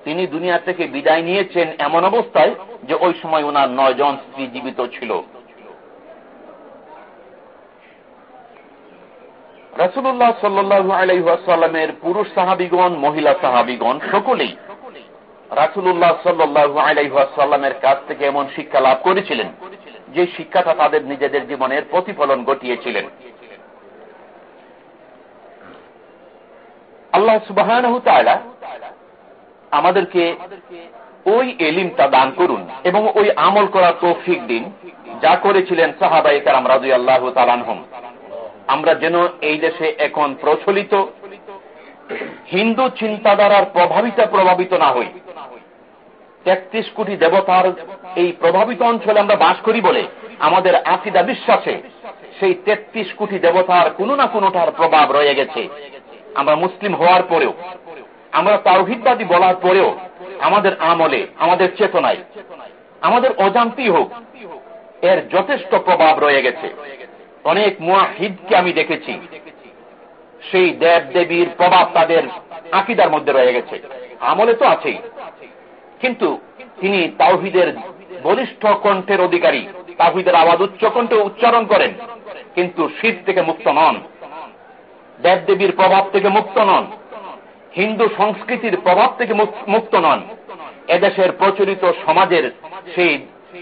তিনি দুনিয়া থেকে বিদায় নিয়েছেন এমন অবস্থায় যে ওই সময় ওনার নয় জন স্ত্রী জীবিত ছিল। রসুল্লাহ সাল্লু আলাইসাল্লামের পুরুষ সাহাবিগণ, মহিলা সাহাবিগণ, সকলেই রাসুল্লাহ সাল্লু আলাইসাল্লামের কাছ থেকে এমন শিক্ষা লাভ করেছিলেন যে শিক্ষাটা তাদের নিজেদের জীবনের প্রতিফলন ঘটিয়েছিলেন। আল্লাহ সুবাহ আমাদেরকে ওই এলিমটা দান করুন এবং ওই আমল করার তৌফিক দিন যা করেছিলেন সাহাবাই কারাম রাজু আল্লাহ তালানহম আমরা যেন এই দেশে এখন প্রচলিত হিন্দু চিন্তাধারার প্রভাবিত প্রভাবিত না হই। তেত্রিশ কোটি দেবতার এই প্রভাবিত অঞ্চলে আমরা বাস করি বলে আমাদের আকিদা বিশ্বাসে সেই তেত্রিশ কোটি দেবতার কোনো না কোনোটার প্রভাব রয়ে গেছে। আমরা মুসলিম হওয়ার পরেও, আমরা তাওহিদবাদী বলার পরেও আমাদের আমলে, আমাদের চেতনায়, আমাদের অজান্তি হোক, এর যথেষ্ট প্রভাব রয়ে গেছে। অনেক মুয়াহিদকে আমি দেখেছি। সেই দেব দেবীর প্রভাব তাদের আকিদার মধ্যে রয়ে গেছে। আমলে তো আছেই। কিন্তু তিনি তাওহিদের বলিষ্ঠ কণ্ঠের অধিকারী। তাহিদের আওয়াজ উচ্চ কণ্ঠে উচ্চারণ করেন, কিন্তু শীত থেকে মুক্ত নন। দেবদেবীর প্রভাব থেকে মুক্ত নন। হিন্দু সংস্কৃতির প্রভাব থেকে মুক্ত নন। এদেশের প্রচলিত সমাজের সেই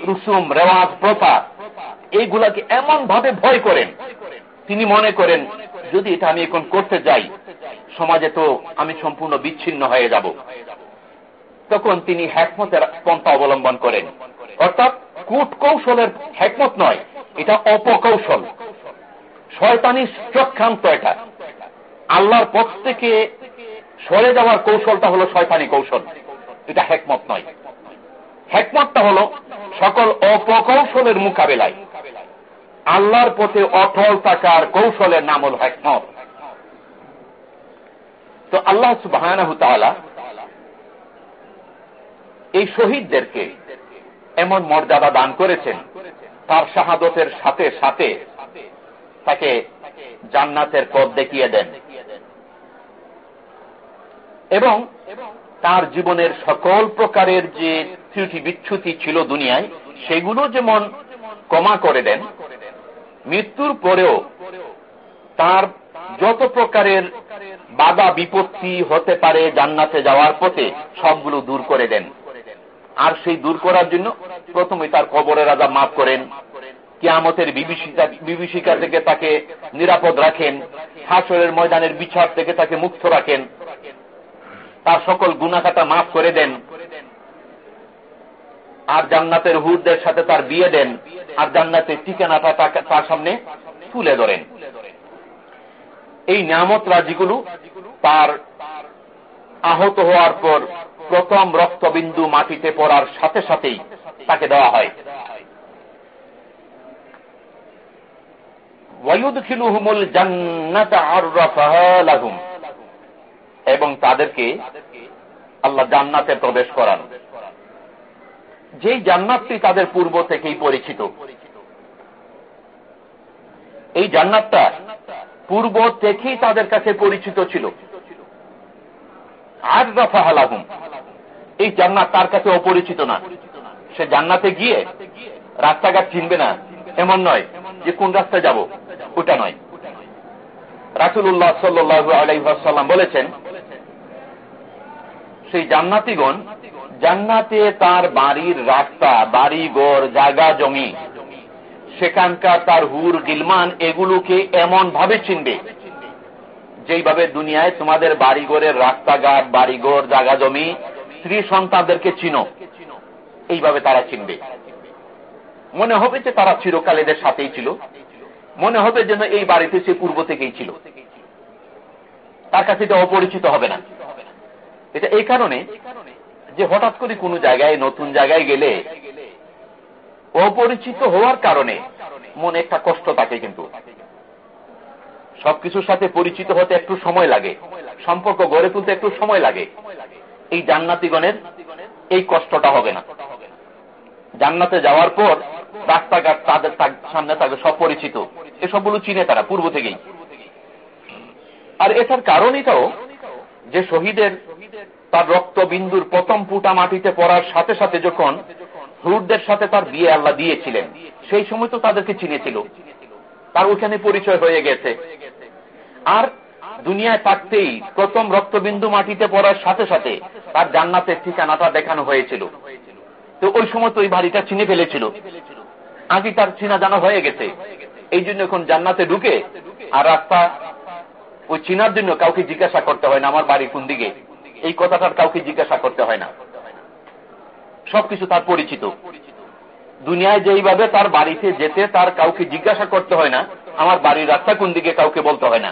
রুসুম রেওয়াজ প্রথা এইগুলাকে এমন ভাবে ভয় করেন। তিনি মনে করেন, যদি এটা আমি এখন করতে যাই, সমাজে তো আমি সম্পূর্ণ বিচ্ছিন্ন হয়ে যাব। তখন তিনি হ্যাকমতের পন্থা অবলম্বন করেন। অর্থাৎ কূট কৌশলের হ্যাকমত নয়, এটা অপকৌশল। শয়তানি চক্রান্ত এটা। আল্লাহর পথ থেকে সরে যাওয়ার কৌশলটা হলো শয়তানি কৌশল। এটা হেকমত নয়। হেকমতটা হলো সকল অপকৌশলের মোকাবেলায়। আল্লাহর পথে অটল থাকার কৌশলের নাম হল হেকমত। তো আল্লাহ সুবাহ এই শহীদদেরকে এমন মর্যাদা দান করেছেন, তার শাহাদতের সাথে সাথে তাকে জান্নাতের পথ দেখিয়ে দেন। এবং তার জীবনের সকল প্রকারের যে ত্রুটি বিচ্ছুতি ছিল দুনিয়ায়, সেগুলো যেমন কমা করে দেন, মৃত্যুর পরেও তার যত প্রকারের বাধা বিপত্তি হতে পারে জান্নাতে যাওয়ার পথে সবগুলো দূর করে দেন। আর সেই দূর করার জন্য প্রথমে তার কবরের রাজা মাফ করেন। কিয়ামতের বিভীষিকা থেকে তাকে নিরাপদ রাখেন। হাসরের ময়দানের বিচার থেকে তাকে মুক্ত রাখেন। তার সকল গুণাখাতা মাফ করে দেন। আর জান্নাতের হুরদের সাথে তার বিয়ে দেন। আর জান্নাতের ঠিকানাটা তার সামনে তুলে ধরেন। এই নিয়ামত রাজিগুলো তার আহত হওয়ার পর প্রথম রক্তবিন্দু মাটিতে পড়ার সাথে সাথেই তাকে দেওয়া হয়। এবং তাদেরকে আল্লাহ জান্নাতে প্রবেশ করান। যেই জান্নাতটি তাদের পূর্ব থেকেই পরিচিত। এই জান্নাতটা পূর্ব থেকেই তাদের কাছে পরিচিত ছিল। আর রফা হালাহুম এই জান্নাত তার কাছে অপরিচিত না। সে জান্নাতে গিয়ে রাস্তাঘাট চিনবে না। এমন নয় যে কোন রাস্তায় যাব, ওটা নয়। রাসুল্লাহ সাল্লু আলাইসাল্লাম বলেছেন, সেই জান্নাতিগণ জান্নাতে তার বাড়ির রাস্তা, বাড়ি গড় জায়গা, জমি, সেখানকার তার হুর, গিলমান, এগুলোকে এমন ভাবে চিনবে যেইভাবে দুনিয়ায় তোমাদের বাড়িঘরের রাস্তাঘাট, বাড়িঘর জায়গা জমি স্ত্রী সন্তানদেরকে চিনো, এইভাবে তারা চিনবে। মনে হবে যে তারা চিরকাল এদের সাথেই ছিল। মনে হবে যেন এই বাড়িতে সে পূর্ব থেকেই ছিল। তার কাছে এটা অপরিচিত হবে না। এটা এই কারণে যে হঠাৎ করে কোনো জায়গায়, নতুন জায়গায় গেলে অপরিচিত হওয়ার কারণে মনে একটা কষ্ট থাকে কিন্তু। সবকিছুর সাথে পরিচিত হতে একটু সময় লাগে। সম্পর্ক গড়ে তুলতে একটু সময় লাগে। এই জান্নাতিগণের এই কষ্টটা হবে না। জান্নাতে যাওয়ার পর রাস্তাঘাট তাদের সামনে তাদের সব পরিচিত। এসবগুলো চিনে তারা পূর্ব থেকেই। আর এটার কারণ এটাও যে শহীদের তার রক্তবিন্দুর প্রথম পুটা মাটিতে পড়ার সাথে সাথে যখন হুরদের সাথে তার বিয়ে আল্লাহ দিয়েছিলেন, সেই সময় তো তাদেরকে চিনেছিল। তার ওখানে পরিচয় হয়ে গেছে। আর দুনিয়ায় থাকতেই প্রথম রক্তবিন্দু মাটিতে পড়ার সাথে সাথে তার জান্নাতের ঠিকানাটা দেখানো হয়েছিল। তো ওই সময় তো ওই বাড়িটা চিনে ফেলেছিল। আগে তার চিনা জানা হয়ে গেছে। এই জন্য এখন জান্নাতে ঢুকে আর রাস্তা ওই চিনার জন্য কাউকে জিজ্ঞাসা করতে হয় না, আমার বাড়ি কোন দিকে? এই কথাটার কাউকে জিজ্ঞাসা করতে হয় না। সবকিছু তার পরিচিত। দুনিয়ায় যেইভাবে তার বাড়িতে যেতে তার কাউকে জিজ্ঞাসা করতে হয় না, আমার বাড়ির রাস্তা কোন দিকে কাউকে বলতে হয় না।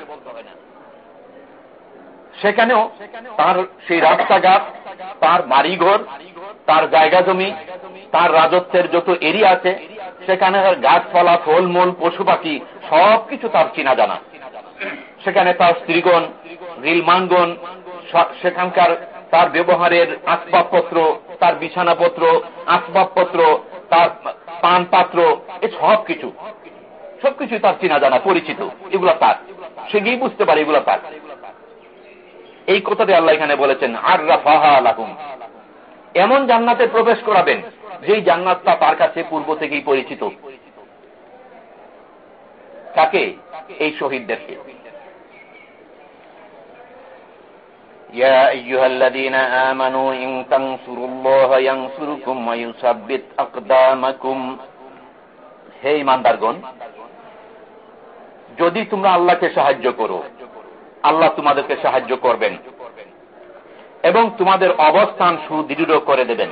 সেখানেও তার সেই রাস্তাঘাট, তার বাড়িঘর, তার জায়গা জমি, তার রাজত্বের যত এরিয়া আছে, সেখানে গাছপালা ফলমূল, পশু পাখি, সবকিছু তার চিনা জানা। সেখানে তার স্ত্রীগণ রিলমানগণ সেখানকার তার ব্যবহারের আসবাবপত্র, তার বিছানাপত্র, আসবাবপত্র তার পান পাত্র এ সব কিছু সবকিছু তার চিনা জানা, পরিচিত। এগুলো তার। সে গিয়ে বুঝতে পারে এগুলো তার। এই কথাতে আল্লাহ এখানে বলেছেন আর রাফাহা এমন জান্নাতে প্রবেশ করাবেন, যেই জান্নাতটা তার কাছে পূর্ব থেকেই পরিচিত। কাকে? এই শহীদদেরকে। يا أيها الذين آمنوا إن تنصروا الله ينصركم ويثبت أقدامكم হে ইমানদারগণ যদি তোমরা আল্লাহকে সাহায্য করো আল্লাহ তোমাদেরকে সাহায্য করবেন এবং তোমাদের অবস্থান সুদৃঢ় করে দেবেন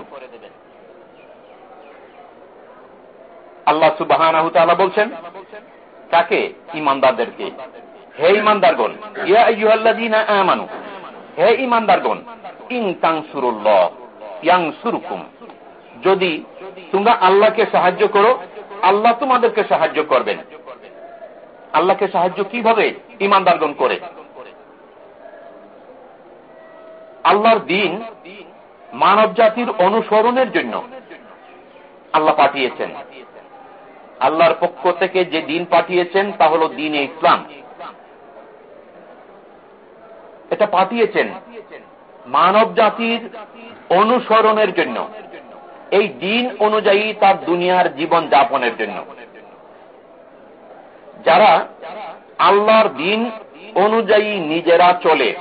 আল্লাহ সুবাহ বলছেন কাকে ইমানদারদেরকে হে ইমানদারগণ ইয়া ইয়ুহাল্লাযীনা আমানু হে ইমানদারগণ ইং তাংসুরুল্লাহ ইয়াংসুরকুম যদি তোমরা আল্লাহকে সাহায্য করো, আল্লাহ তোমাদেরকে সাহায্য করবেন। আল্লাহকে সাহায্য কীভাবে ইমানদারগণ করে? আল্লাহর দিন মানব জাতির অনুসরণের জন্য আল্লাহ পাঠিয়েছেন। আল্লাহর পক্ষ থেকে যে দিন পাঠিয়েছেন তা হল দিন ইসলাম। এটা পাঠিয়েছেন মানব জাতির অনুসরণের জন্য। এই দিন অনুযায়ী তার দুনিয়ার জীবন যাপনের জন্য। যারা আল্লাহর দিন অনুযায়ী নিজেরা চলে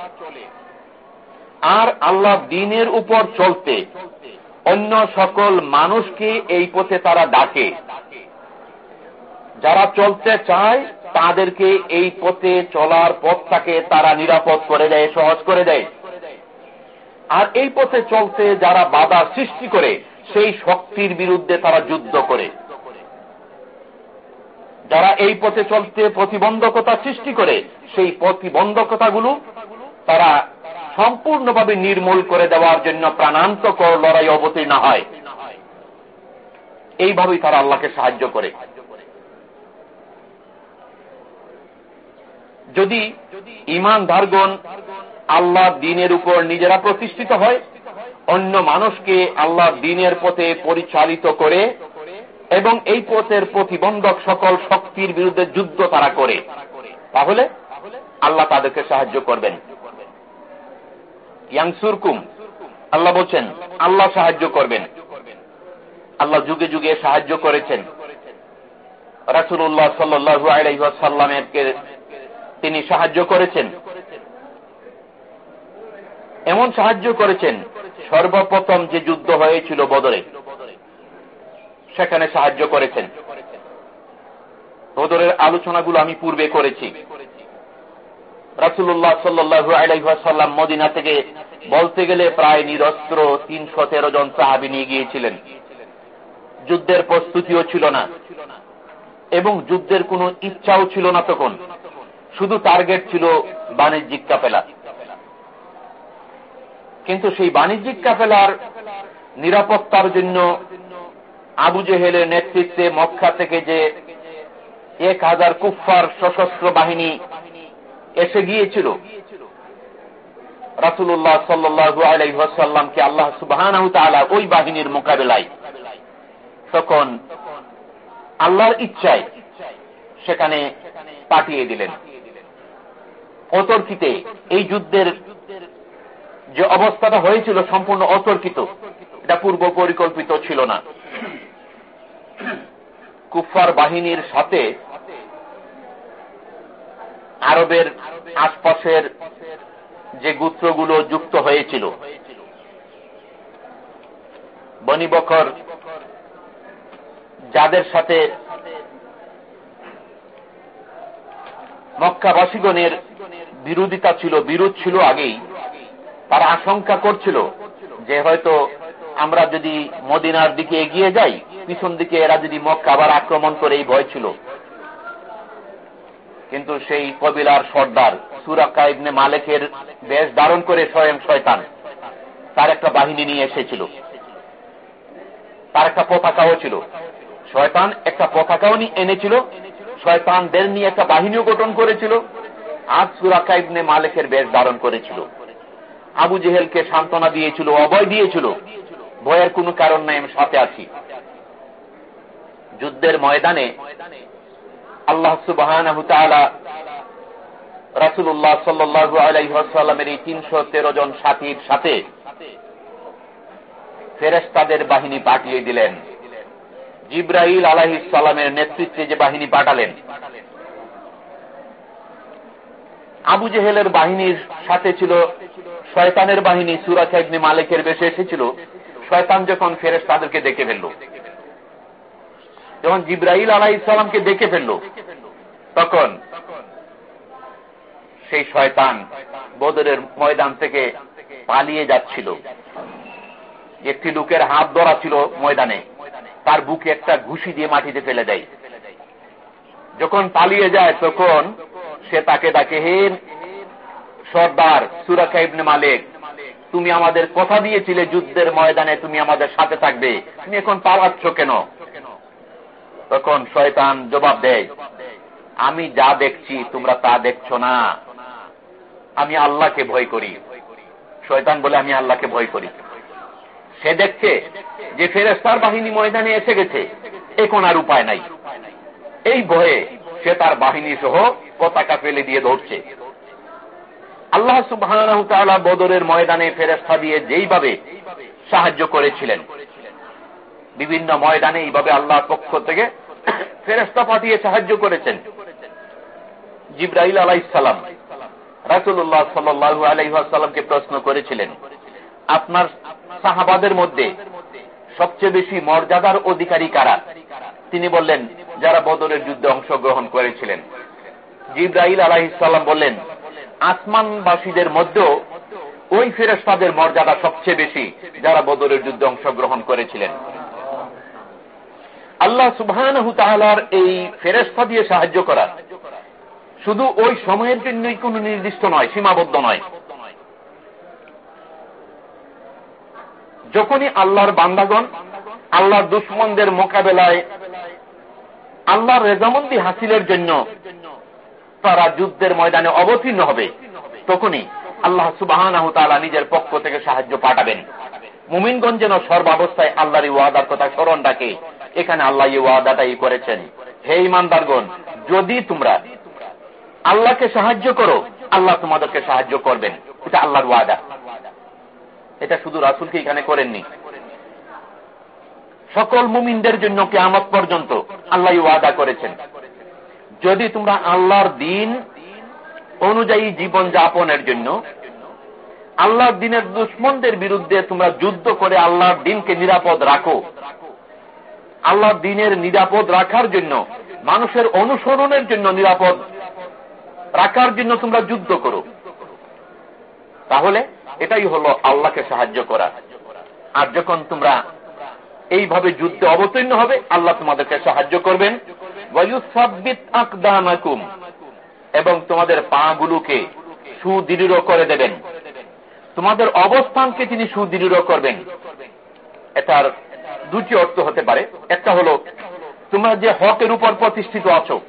আর আল্লাহ দিনের উপর চলতে অন্য সকল মানুষকে এই পথে তারা ডাকে। যারা চলতে চায় তাদেরকে এই পথে চলার পথটাকে তারা নিরাপদ করে দেয়, সহজ করে দেয়। আর এই পথে চলতে যারা বাধা সৃষ্টি করে, সেই শক্তির বিরুদ্ধে তারা যুদ্ধ করে। যারা এই পথে চলতে প্রতিবন্ধকতা সৃষ্টি করে, সেই প্রতিবন্ধকতাগুলো তারা সম্পূর্ণভাবে নির্মূল করে দেওয়ার জন্য প্রাণান্তকর লড়াই অবতীর্ণ হয়। এইভাবেই তারা আল্লাহকে সাহায্য করে। যদি ইমান ধারগণ আল্লাহ দিনের উপর নিজেরা প্রতিষ্ঠিত হয়, অন্য মানুষকে আল্লাহ দিনের পথে পরিচালিত করে এবং এই পথের প্রতিবন্ধক সকল শক্তির বিরুদ্ধে যুদ্ধ তারা করে, তাহলে আল্লাহ তাদেরকে সাহায্য করবেন। ইয়াংসুরকুম আল্লাহ বলছেন, আল্লাহ সাহায্য করবেন। আল্লাহ যুগে যুগে সাহায্য করেছেন। রাসুল্লাহ সাল্লু আলাইসাল্লামেরকে তিনি সাহায্য করেছেন। এমন সাহায্য করেছেন, সর্বপ্রথম যে যুদ্ধ হয়েছিল বদরে, সেখানে সাহায্য করেছেন। বদরের আলোচনাগুলো আমি পূর্বে করেছি। রাসুল্লাহ সাল্লু আলাইসাল্লাম মদিনা থেকে বলতে গেলে প্রায় নিরস্ত্র তিনশো তেরো জন সাহাবি নিয়ে গিয়েছিলেন। যুদ্ধের প্রস্তুতিও ছিল না, এবং যুদ্ধের কোন ইচ্ছাও ছিল না তখন। শুধু টার্গেট ছিল বাণিজ্যিক কাপেলা কিন্তু সেই বাণিজ্যিক কাপেলার নিরাপত্তার জন্য আবু জেহেলের নেতৃত্বে মক্কা থেকে যে এক হাজার কুফার সশস্ত্র বাহিনী এসে গিয়েছিল রাসুল্লাহ সাল্লু আলাইসাল্লামকে আল্লাহ সুবাহ ওই বাহিনীর মোকাবেলায় তখন আল্লাহর ইচ্ছায় সেখানে পাঠিয়ে দিলেন। অতর্কিতে। এই যুদ্ধের যে অবস্থাটা হয়েছিল সম্পূর্ণ অতর্কিত। এটা পূর্ব পরিকল্পিত ছিল না। কুফার বাহিনীর সাথে আরবের আশপাশের যে গুত্রগুলো যুক্ত হয়েছিল। বনিবকর যাদের সাথে মক্কাবাসীগণের বিরোধিতা ছিল, বিরোধ ছিল আগেই। তারা আশঙ্কা করছিল যে হয়তো আমরা যদি মদিনার দিকে এগিয়ে যাই, পিছন দিকে এরা যদি মক্কা আবার আক্রমণ করে এই ভয় ছিল। কিন্তু সেই কবিলার সর্দার সুরাক্কা ইবনে মালেকের বেশ ধারণ করে স্বয়ং শয়তান। তার একটা বাহিনী নিয়ে এসেছিল। তার একটা পতাকাও ছিল। শয়তান একটা পতাকাও এনেছিল। শয়তানদের নিয়ে একটা বাহিনীও গঠন করেছিল। আর সুরাক্কা ইবনে মালেকের বেশ ধারণ করেছিল। আবু জেহেলকে সান্ত্বনা দিয়েছিল, অভয় দিয়েছিল। ভয়ের কোনো কারণ নাই, আমি সাথে আছি। যুদ্ধের ময়দানে আল্লাহ সুবাহ রাসুল্লাহ সাল্লু এই তিনশো তেরো জন সাথীর সাথে ফেরেস্তাদের বাহিনী পাঠিয়ে দিলেন। জিব্রাহিল আলাহিসাল্লামের নেতৃত্বে যে বাহিনী পাঠালেন আবু জেহেলের বাহিনীর সাথে ছিল শয়তানের বাহিনী, সুরাজ ইবনে মালিকের বেশে এসেছিল। শয়তান যখন ফেরেস তাদেরকে দেখে ফেলল, যখন জিব্রাহিল আলাহ ইসলামকে দেখে ফেলল, তখন সেই শয়তান বদরের ময়দান থেকে পালিয়ে যাচ্ছিল। একটি লোকের হাত ধরা ছিল ময়দানে, তার বুকে একটা ঘুষি দিয়ে মাটিতে ফেলে দেয়। যখন পালিয়ে যায়, তখন সে তাকে ডাকে, হে সর্দার সুরাকা ইবনে মালিক, তুমি আমাদের কথা দিয়েছিলে যুদ্ধের ময়দানে, তুমি আমাদের সাথে থাকবে। তুমি এখন পালাচ্ছ কেন? তখন শয়তান জবাব দেয়, আমি যা দেখছি, তোমরা তা দেখছ না। আমি আল্লাহকে ভয় করি। শয়তান বলে, আমি আল্লাহকে ভয় করি। সে দেখছে যে ফেরেস্তার বাহিনী ময়দানে এসে গেছে, এখন আর উপায় নাই। এই ভয়ে সে তার বাহিনী সহ পতাকা ফেলে দিয়ে ধরছে আল্লাহ সুবাহ বদরের ময়দানে ফেরেস্তা দিয়ে যেইভাবে সাহায্য করেছিলেন, বিভিন্ন ময়দানে এইভাবে আল্লাহর পক্ষ থেকে ফেরেস্তা পাঠিয়ে সাহায্য করেছেন। জিব্রাহিল আলাইসাল্লাম রাসুল্লাহ সাল্লু আলাইসাল্লামকে প্রশ্ন করেছিলেন, আপনার সাহাবাদের মধ্যে সবচেয়ে বেশি মর্যাদার অধিকারী কারা? তিনি বললেন, যারা বদরের যুদ্ধে অংশগ্রহণ করেছিলেন। জিব্রাহিল আলাহিসাল্লাম বললেন, আসমানবাসীদের মধ্যেও ওই ফেরেস্তাদের মর্যাদা সবচেয়ে বেশি যারা বদরের যুদ্ধে অংশগ্রহণ করেছিলেন। আল্লাহ সুবাহ এই ফেরেস্তা দিয়ে সাহায্য করা শুধু ওই সময়ের জন্যই কোন নির্দিষ্ট নয়, সীমাবদ্ধ নয়। যখনই আল্লাহর বান্দাগণ, আল্লাহর দুশ্মনদের মোকাবেলায় আল্লাহর রেজামন্দি হাসিলের জন্য তারা যুদ্ধের ময়দানে অবতীর্ণ হবে। তখনই আল্লাহ সুবাহ নিজের পক্ষ থেকে সাহায্য পাঠাবেন। মুমিনগঞ্জ যেন সর্বাবস্থায় আল্লাহর ওয়াদার কথা স্মরণ ডাকে এখানে আল্লাহ ওয়াদাটাই করেছেন। হে ইমানদারগণ যদি তোমরা আল্লাহকে সাহায্য করো, আল্লাহ তোমাদেরকে সাহায্য করবেন। এটা আল্লাহর ওয়াদা। এটা শুধু রাসুলকে এখানে করেননি। সকল মুমিনদের জন্য কেমত পর্যন্ত আল্লাহ ওয়াদা করেছেন। যদি তোমরা আল্লাহর দিন অনুযায়ী জীবন যাপনের জন্য আল্লাহর দিনের দুশ্মনদের বিরুদ্ধে তোমরা যুদ্ধ করে আল্লাহর দিনকে নিরাপদ রাখো, আল্লাহর দিনের নিরাপদ রাখার জন্য, মানুষের অনুসরণের জন্য নিরাপদ রাখার জন্য তোমরা যুদ্ধ করো, তাহলে এটাই হলো আল্লাহকে সাহায্য করা। আর যখন তোমরা এইভাবে যুদ্ধে অবতীর্ণ হবে। আল্লাহ তোমাদেরকে সাহায্য করবেন। এবং তোমাদের পা গুলোকে সুদৃঢ় করে দেবেন। তোমাদের অবস্থানকে তিনি সুদৃঢ় করবেন। এটার দুটি অর্থ হতে পারে। একটা হলো, তোমরা যে হকের উপর প্রতিষ্ঠিত আছো,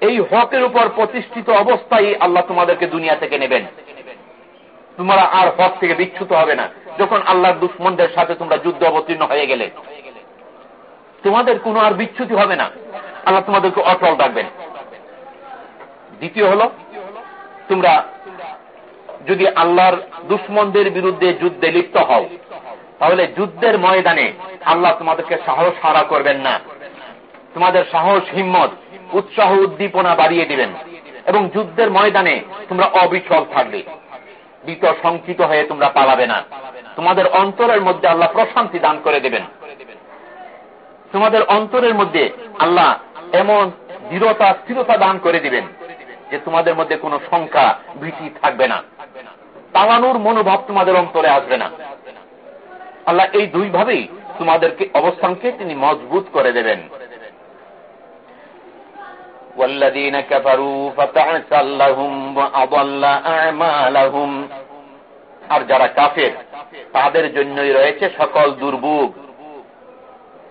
এই হকের উপর প্রতিষ্ঠিত অবস্থায় আল্লাহ তোমাদেরকে দুনিয়া থেকে নেবেন। তোমরা আর হক থেকে বিচ্ছুত হবে না। যখন আল্লাহর দুশ্মনদের সাথে তোমরা যুদ্ধ অবতীর্ণ হয়ে গেলে। তোমাদের কোনো আর বিচ্ছুতি হবে না। আল্লাহ তোমাদেরকে অটল রাখবেন। দ্বিতীয় হল, তোমরা যদি আল্লাহর দুশ্মনদের বিরুদ্ধে যুদ্ধে লিপ্ত হও, তাহলে যুদ্ধের ময়দানে আল্লাহ তোমাদেরকে সাহস হারা করবেন না। তোমাদের সাহস, হিম্মত, উৎসাহ, উদ্দীপনা বাড়িয়ে দিবেন এবং যুদ্ধের ময়দানে তোমরা অবিচল থাকবে। বিত শঙ্কিত হয়ে তোমরা পালাবে না। তোমাদের অন্তরের মধ্যে আল্লাহ প্রশান্তি দান করে দেবেন তোমাদের অন্তরের মধ্যে আল্লাহ এমন দৃঢ়তা স্থিরতা দান করে দিবেন যে তোমাদের মধ্যে কোনো সংখ্যা ভীতি থাকবে না পালানোর মনোভাব তোমাদের অন্তরে আসবে না আল্লাহ এই দুই ভাবেই তোমাদেরকে অবস্থানকে তিনি মজবুত করে দেবেন والذين كفروا فتعسى لهم وأضل أعمالهم আর যারা কাফের, তাদের জন্যই রয়েছে সকল দুর্ভোগ।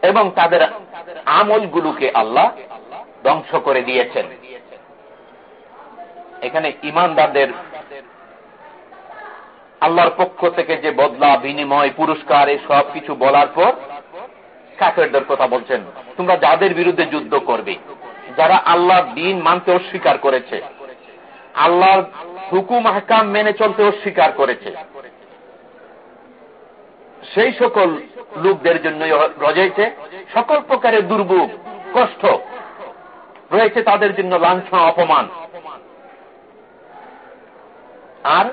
এবং তাদের আমলগুলোকে আল্লাহ ধ্বংস করে দিয়েছেন। এখানে ইমানদারদের আল্লাহর পক্ষ থেকে যে বদলা, বিনিময়, পুরস্কার, এই সব কিছু বলার পর কাফেরদের কথা বলছেন। তোমরা যাদের বিরুদ্ধে যুদ্ধ করবে, যারা আল্লাহ দিন মানতে অস্বীকার করেছে আল্লাহর হুকুম হাকাম মেনে চলতে অস্বীকার করেছে। সেই সকল লোকদের জন্য রয়েছে সকল প্রকারের দুর্ভোগ, কষ্ট। রয়েছে তাদের জন্য লাঞ্ছনা, অপমান। আর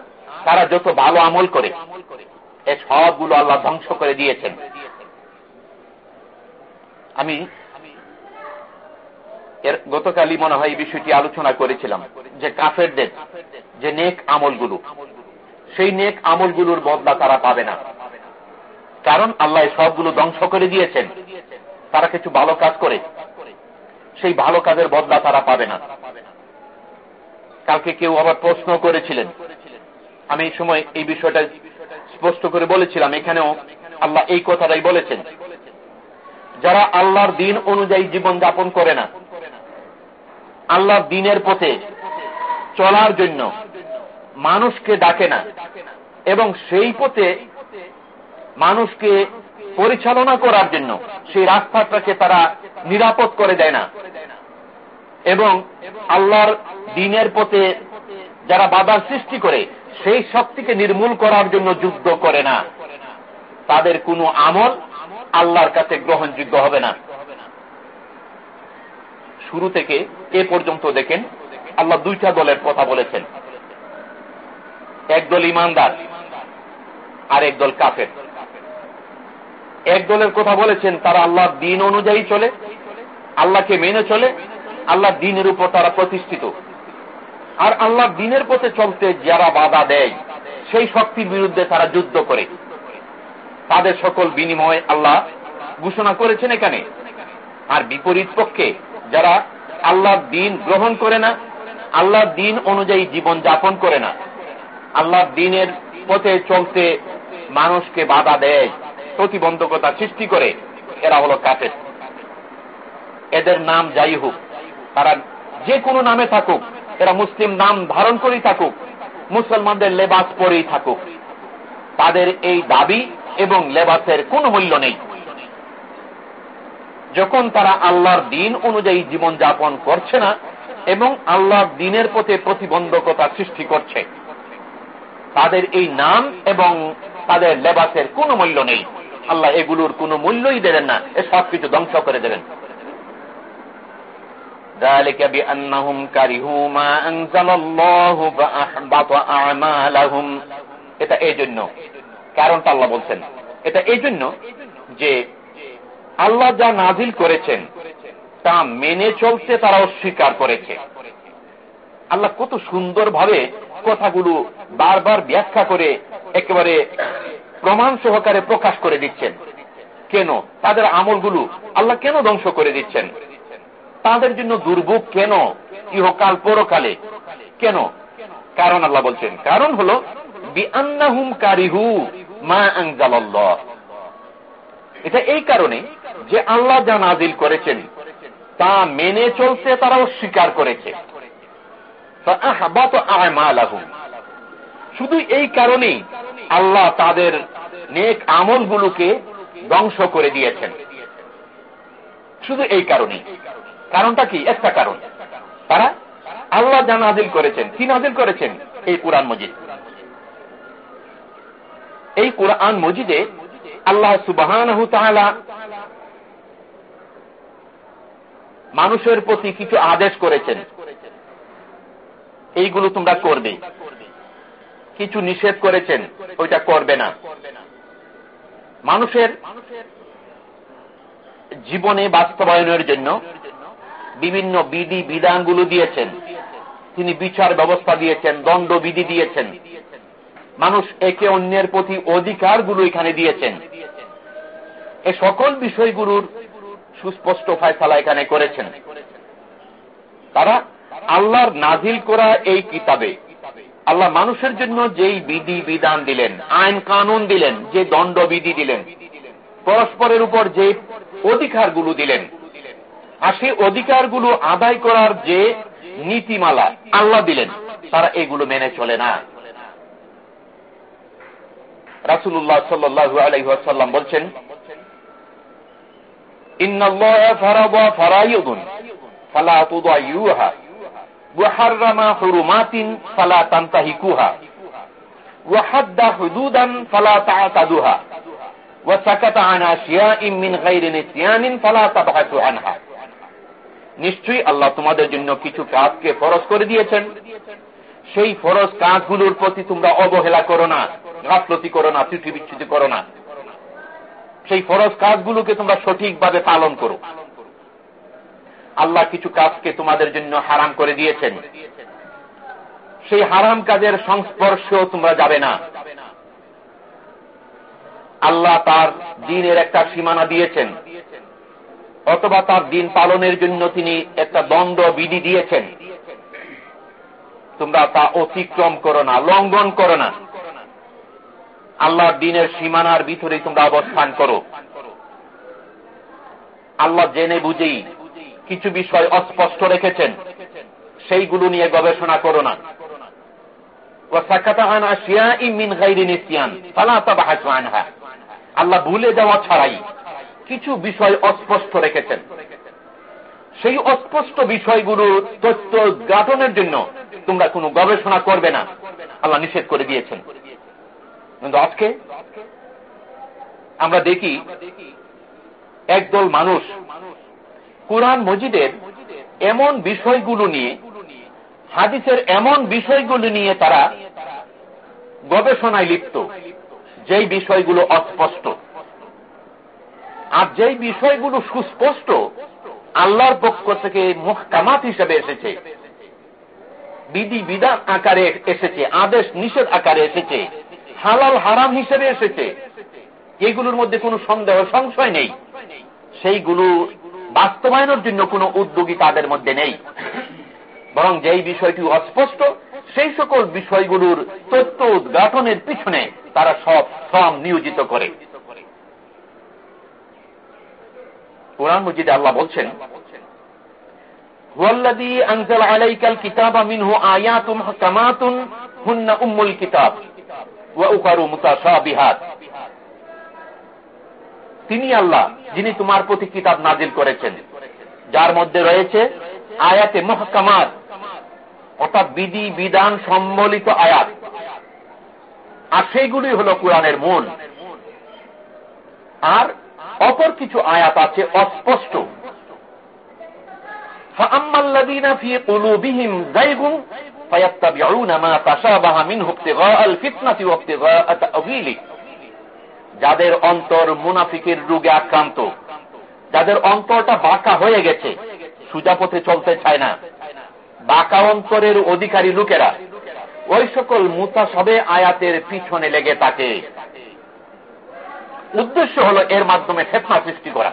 তারা যত ভালো আমল করে, এ সবগুলো আল্লাহ ধ্বংস করে দিয়েছেন। আমি এর গতকালই মনে হয় এই বিষয়টি আলোচনা করেছিলাম। যে কাফেরদের যে নেক আমলগুলো, সেই নেক আমলগুলোর বদলা তারা পাবে না। কারণ আল্লাহ সবগুলো ধ্বংস করে দিয়েছেন। তারা কিছু ভালো কাজ করে, সেই ভালো কাজের বদলা তারা পাবে না। কালকে কেউ আবার প্রশ্ন করেছিলেন। আমি এই সময় এই বিষয়টা স্পষ্ট করে বলেছিলাম, এখানেও আল্লাহ এই কথাটাই বলেছেন। যারা আল্লাহর দিন অনুযায়ী জীবন যাপন করে না, আল্লাহর দিনের পথে চলার জন্য। মানুষকে ডাকে না। এবং সেই পথে মানুষকে পরিচালনা করার জন্য সেই রাস্তাটাকে তারা নিরাপদ করে দেয় না। এবং আল্লাহর দিনের পথে যারা বাধার সৃষ্টি করে, সেই শক্তিকে নির্মূল করার জন্য যুদ্ধ করে না। তাদের কোনো আমল আল্লাহর কাছে গ্রহণযোগ্য হবে না। শুরু থেকে এ পর্যন্ত দেখেন আল্লাহ দুইটা দলের কথা বলেছেন। একদল ইমানদার আর একদল কাফের। এক দলের কথা বলেছেন, তারা আল্লাহর দিন অনুযায়ী চলে, আল্লাহকে মেনে চলে আল্লাহ দিনের উপর তারা প্রতিষ্ঠিত। আর আল্লাহ দিনের পথে চলতে যারা বাধা দেয়, সেই শক্তির বিরুদ্ধে তারা যুদ্ধ করে। তাদের সকল বিনিময় আল্লাহ ঘোষণা করেছেন এখানে। আর বিপরীত পক্ষে যারা আল্লাহ দিন গ্রহণ করে না আল্লাহর দিন অনুযায়ী জীবন যাপন করে না। আল্লাহর দিনের পথে চলতে মানুষকে বাধা দেয়, প্রতিবন্ধকতা সৃষ্টি করে। এরা হলো কাফের। এদের নাম যাই হোক, তারা যে কোনো নামে থাকুক, এরা মুসলিম নাম ধারণ করেই থাকুক, মুসলমানদের লেবাস পরেই থাকুক। তাদের এই দাবি এবং লেবাসের কোনো মূল্য নেই। যখন তারা আল্লাহর দিন অনুযায়ী জীবন যাপন করছে না এবং আল্লাহর দিনের পথে প্রতিবন্ধকতা সৃষ্টি করছে তাদের এই নাম এবং তাদের লেবাসের কোনো মূল্য নেই আল্লাহ এগুলোর কোনো মূল্যই দেবেন না এ সব কিছু ধ্বংস করে দেবেন ذلك بأنهم كرهوا ما أنزل الله فأحبط أعمالهم এটা এই জন্য কারণটা আল্লাহ বলছেন এটা এই জন্য যে আল্লাহ যা নাজিল করেছেন তা মেনে চলতে তারা অস্বীকার করেছে। আল্লাহ কত সুন্দরভাবে কথাগুলো বারবার ব্যাখ্যা করে একেবারে প্রমাণ সহকারে প্রকাশ করে দিচ্ছেন। কেন? তাদের আমলগুলো আল্লাহ কেন ধ্বংস করে দিচ্ছেন? তাদের জন্য দুর্ভোগ কেন? ইহকাল পরকালে। কেন? কারণ আল্লাহ বলছেন, কারণ হল এটা এই কারণে যে আল্লাহ যা নাজিল করেছেন তা মেনে চলতে তারা অস্বীকার করেছে। শুধু এই কারণেই আল্লাহ তাদের নেক আমলগুলোকে ধ্বংস করে দিয়েছেন। শুধু এই কারণেই। কারণটা কি? একটা কারণ। তারা আল্লাহ যা নাজিল করেছেন, কি নাজিল করেছেন? এই কোরআন মজিদ। এই কোরআন মজিদে আল্লাহ সুবাহান মানুষের প্রতি কিছু আদেশ করেছেন। এইগুলো তোমরা করবে। কিছু নিষেধ করেছেন, ওইটা করবে না। মানুষের জীবনে বাস্তবায়নের জন্য বিভিন্ন বিধি, বিধানগুলো দিয়েছেন। তিনি বিচার ব্যবস্থা দিয়েছেন দণ্ডবিধি দিয়েছেন। মানুষ একে অন্যের প্রতি অধিকারগুলো এখানে দিয়েছেন। এ সকল বিষয়গুলোর সুস্পষ্ট ফায়সালা এখানে করেছেন। তারা আল্লাহর নাজিল করা এই কিতাবে, আল্লাহ মানুষের জন্য যেই বিধি বিধান দিলেন, আইন কানুন দিলেন, যে দণ্ডবিধি দিলেন, পরস্পরের উপর যে অধিকারগুলো দিলেন, আর সেই অধিকারগুলো আদায় করার যে নীতিমালা আল্লাহ দিলেন, তারা এগুলো মেনে চলে না। রাসুল্লাহ সাল্লু আলহাসাল্লাম বলছেন নিশ্চয়ই আল্লাহ তোমাদের জন্য কিছু কাজকে ফরজ করে দিয়েছেন। সেই ফরজ কাজগুলোর প্রতি তোমরা অবহেলা করো না, গাফলতি করো না বিচ্ছুতি করো না। সেই ফরজ কাজগুলোকে তোমরা সঠিকভাবে পালন করো। আল্লাহ কিছু কাজকে তোমাদের জন্য হারাম করে দিয়েছেন। সেই হারাম কাজের সংস্পর্শেও তোমরা যাবে না। আল্লাহ তার দিনের একটা সীমানা দিয়েছেন। অথবা তার দিন পালনের জন্য তিনি একটা দ্বন্দ্ব বিধি দিয়েছেন। তোমরা তা অতিক্রম করো না, লঙ্ঘন করো না। আল্লাহর দিনের সীমানার ভিতরে তোমরা অবস্থান করো। আল্লাহ জেনে বুঝেই কিছু বিষয় অস্পষ্ট রেখেছেন। সেইগুলো নিয়ে গবেষণা করো না। আল্লাহ ভুলে যাওয়া ছাড়াই কিছু বিষয় অস্পষ্ট রেখেছেন। সেই অস্পষ্ট বিষয়গুলো তথ্য উদ্ঘাটনের জন্য তোমরা কোনো গবেষণা করবে না। আল্লাহ নিষেধ করে দিয়েছেন। কিন্তু আজকে আমরা দেখি একদল মানুষ কোরআন মজিদের এমন বিষয়গুলো নিয়ে, হাদিসের এমন বিষয়গুলো নিয়ে তারা গবেষণায় লিপ্ত, যেই বিষয়গুলো অস্পষ্ট। আর যেই বিষয়গুলো সুস্পষ্ট, আল্লাহর পক্ষ থেকে মুহকামাত হিসেবে এসেছে। বিধি বিধান আকারে এসেছে, আদেশ নিষেধ আকারে এসেছে। হালাল হারাম হিসেবে এসেছে। এগুলোর মধ্যে কোনো সন্দেহ, সংশয় নেই। সেইগুলো বাস্তবায়নের জন্য কোনো উদ্যোগী তাদের মধ্যে নেই। বরং যেই বিষয়টি অস্পষ্ট, সেই সকল বিষয়গুলোর তথ্য উদ্ঘাটনের পিছনে তারা সব শ্রম নিয়োজিত করে। কোরআন মজিদে আল্লাহ বলছেন, হুয়াল্লাযী আনজালা আলাইকাল কিতাবা মিনহু আয়াতুন হাকামাতুন হুন্না উম্মুল কিতাব। তিনি আল্লাহ, যিনি তোমার প্রতি কিতাব নাজিল করেছেন। যার মধ্যে রয়েছে আয়াতে মহকামাত, অর্থাৎ বিধি, বিধান সম্বলিত আয়াত। আর সেইগুলি হল কোরআনের মূল। আর অপর কিছু আয়াত আছে অস্পষ্ট। যাদের অন্তর মুনাফিকের রোগে আক্রান্ত, যাদের অন্তরটা বাঁকা হয়ে গেছে সুজাপথে চলতে চায় না। বাঁকা অন্তরের অধিকারী লোকেরা ওই সকল মুতাসবে আয়াতের পিছনে লেগে থাকে। উদ্দেশ্য হল এর মাধ্যমে ফেতনা সৃষ্টি করা।